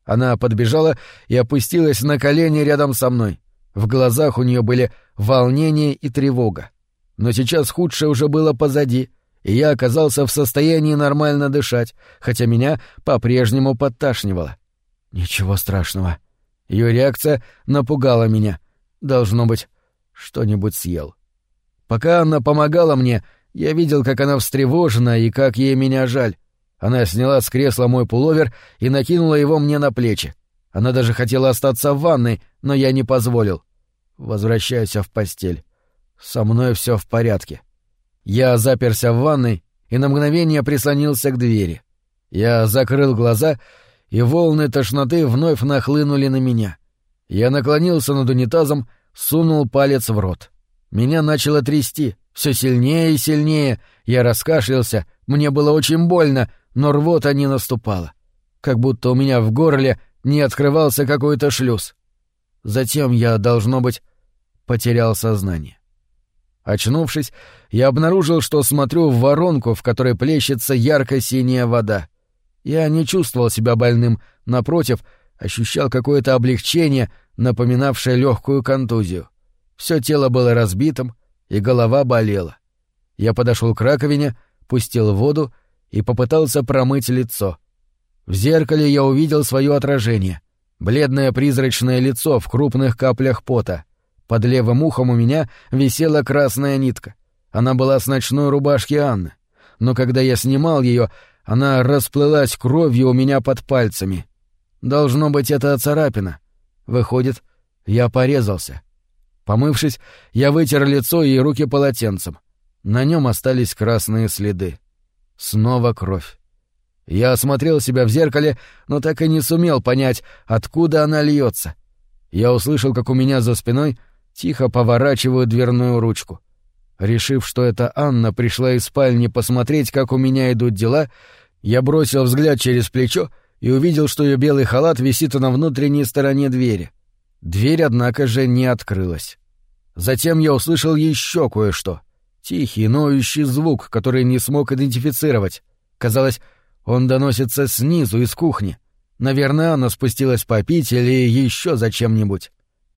Она подбежала и опустилась на колени рядом со мной. В глазах у нее были волнение и тревога. Но сейчас худшее уже было позади, и я оказался в состоянии нормально дышать, хотя меня по-прежнему подташнивало. Ничего страшного. Ее реакция напугала меня. Должно быть, что-нибудь съел. Пока она помогала мне, я видел, как она встревожена и как ей меня жаль. Она сняла с кресла мой пуловер и накинула его мне на плечи. Она даже хотела остаться в ванной, но я не позволил. Возвращаюсь в постель. Со мной все в порядке. Я заперся в ванной и на мгновение прислонился к двери. Я закрыл глаза, и волны тошноты вновь нахлынули на меня. Я наклонился над унитазом, сунул палец в рот. Меня начало трясти, все сильнее и сильнее. Я раскашлялся, мне было очень больно, но рвота не наступала. Как будто у меня в горле не открывался какой-то шлюз. Затем я, должно быть, потерял сознание. Очнувшись, я обнаружил, что смотрю в воронку, в которой плещется ярко-синяя вода. Я не чувствовал себя больным, напротив, ощущал какое-то облегчение, напоминавшее легкую контузию. Все тело было разбитым, и голова болела. Я подошел к раковине, пустил воду и попытался промыть лицо. В зеркале я увидел свое отражение. Бледное призрачное лицо в крупных каплях пота. Под левым ухом у меня висела красная нитка. Она была с ночной рубашки Анны. Но когда я снимал ее, она расплылась кровью у меня под пальцами. Должно быть, это царапина. Выходит, я порезался. Помывшись, я вытер лицо и руки полотенцем. На нем остались красные следы. Снова кровь. Я осмотрел себя в зеркале, но так и не сумел понять, откуда она льется. Я услышал, как у меня за спиной тихо поворачивают дверную ручку. Решив, что это Анна пришла из спальни посмотреть, как у меня идут дела, я бросил взгляд через плечо и увидел, что ее белый халат висит на внутренней стороне двери. Дверь, однако же, не открылась. Затем я услышал еще кое-что. Тихий, ноющий звук, который не смог идентифицировать. Казалось, он доносится снизу, из кухни. Наверное, она спустилась попить или еще зачем-нибудь.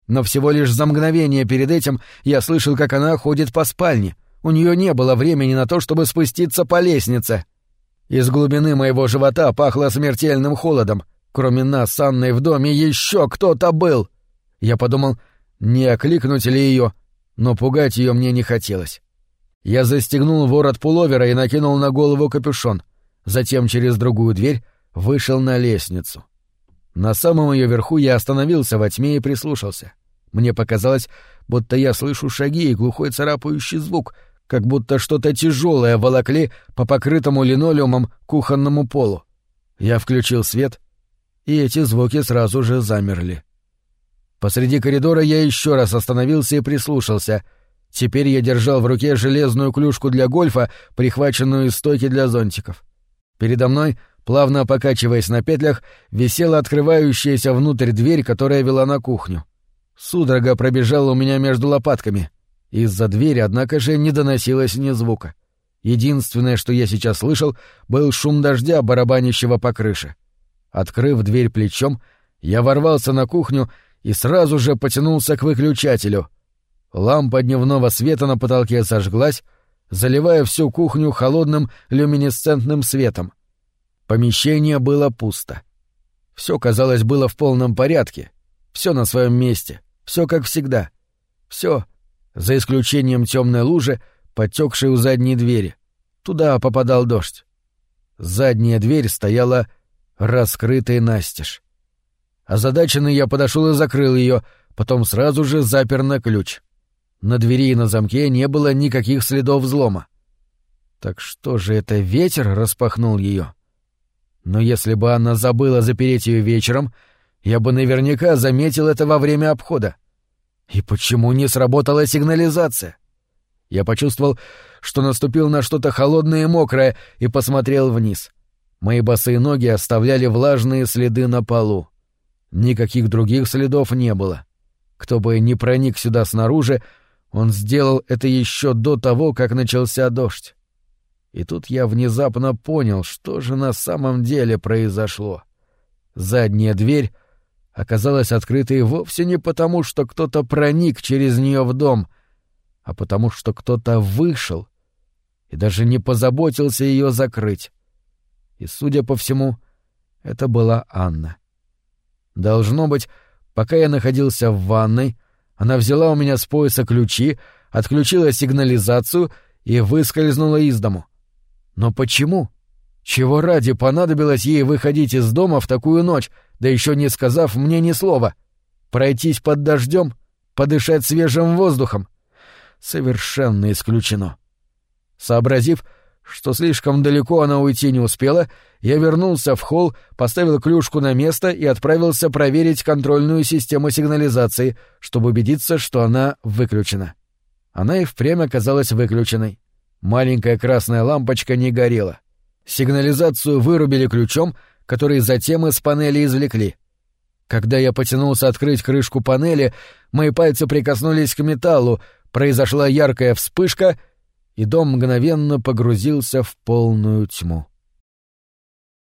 Но всего лишь за мгновение перед этим я слышал, как она ходит по спальне. У нее не было времени на то, чтобы спуститься по лестнице. Из глубины моего живота пахло смертельным холодом. Кроме нас с Анной в доме еще кто-то был. Я подумал, не окликнуть ли ее, но пугать ее мне не хотелось. Я застегнул ворот пуловера и накинул на голову капюшон. Затем через другую дверь вышел на лестницу. На самом ее верху я остановился во тьме и прислушался. Мне показалось, будто я слышу шаги и глухой царапающий звук, как будто что-то тяжелое волокли по покрытому линолеумом кухонному полу. Я включил свет, и эти звуки сразу же замерли. Посреди коридора я еще раз остановился и прислушался. Теперь я держал в руке железную клюшку для гольфа, прихваченную из стойки для зонтиков. Передо мной, плавно покачиваясь на петлях, висела открывающаяся внутрь дверь, которая вела на кухню. Судорога пробежала у меня между лопатками. Из-за двери, однако же, не доносилось ни звука. Единственное, что я сейчас слышал, был шум дождя, барабанящего по крыше. Открыв дверь плечом, я ворвался на кухню и сразу же потянулся к выключателю. Лампа дневного света на потолке зажглась, заливая всю кухню холодным люминесцентным светом. Помещение было пусто. Все, казалось, было в полном порядке, все на своем месте, все как всегда. Все, за исключением темной лужи, подтекшей у задней двери. Туда попадал дождь. Задняя дверь стояла раскрытой настежь. Озадаченный я подошел и закрыл ее, потом сразу же запер на ключ. На двери и на замке не было никаких следов взлома. Так что же это ветер распахнул ее? Но если бы она забыла запереть ее вечером, я бы наверняка заметил это во время обхода. И почему не сработала сигнализация? Я почувствовал, что наступил на что-то холодное и мокрое, и посмотрел вниз. Мои босые ноги оставляли влажные следы на полу. Никаких других следов не было. Кто бы ни проник сюда снаружи, он сделал это еще до того, как начался дождь. И тут я внезапно понял, что же на самом деле произошло. Задняя дверь оказалась открытой вовсе не потому, что кто-то проник через нее в дом, а потому что кто-то вышел и даже не позаботился ее закрыть. И, судя по всему, это была Анна. Должно быть, пока я находился в ванной, она взяла у меня с пояса ключи, отключила сигнализацию и выскользнула из дому. Но почему? Чего ради понадобилось ей выходить из дома в такую ночь, да еще не сказав мне ни слова? Пройтись под дождем? подышать свежим воздухом. Совершенно исключено. Сообразив, что слишком далеко она уйти не успела, я вернулся в холл, поставил клюшку на место и отправился проверить контрольную систему сигнализации, чтобы убедиться, что она выключена. Она и впрямь оказалась выключенной. Маленькая красная лампочка не горела. Сигнализацию вырубили ключом, который затем из панели извлекли. Когда я потянулся открыть крышку панели, мои пальцы прикоснулись к металлу, произошла яркая вспышка — и дом мгновенно погрузился в полную тьму.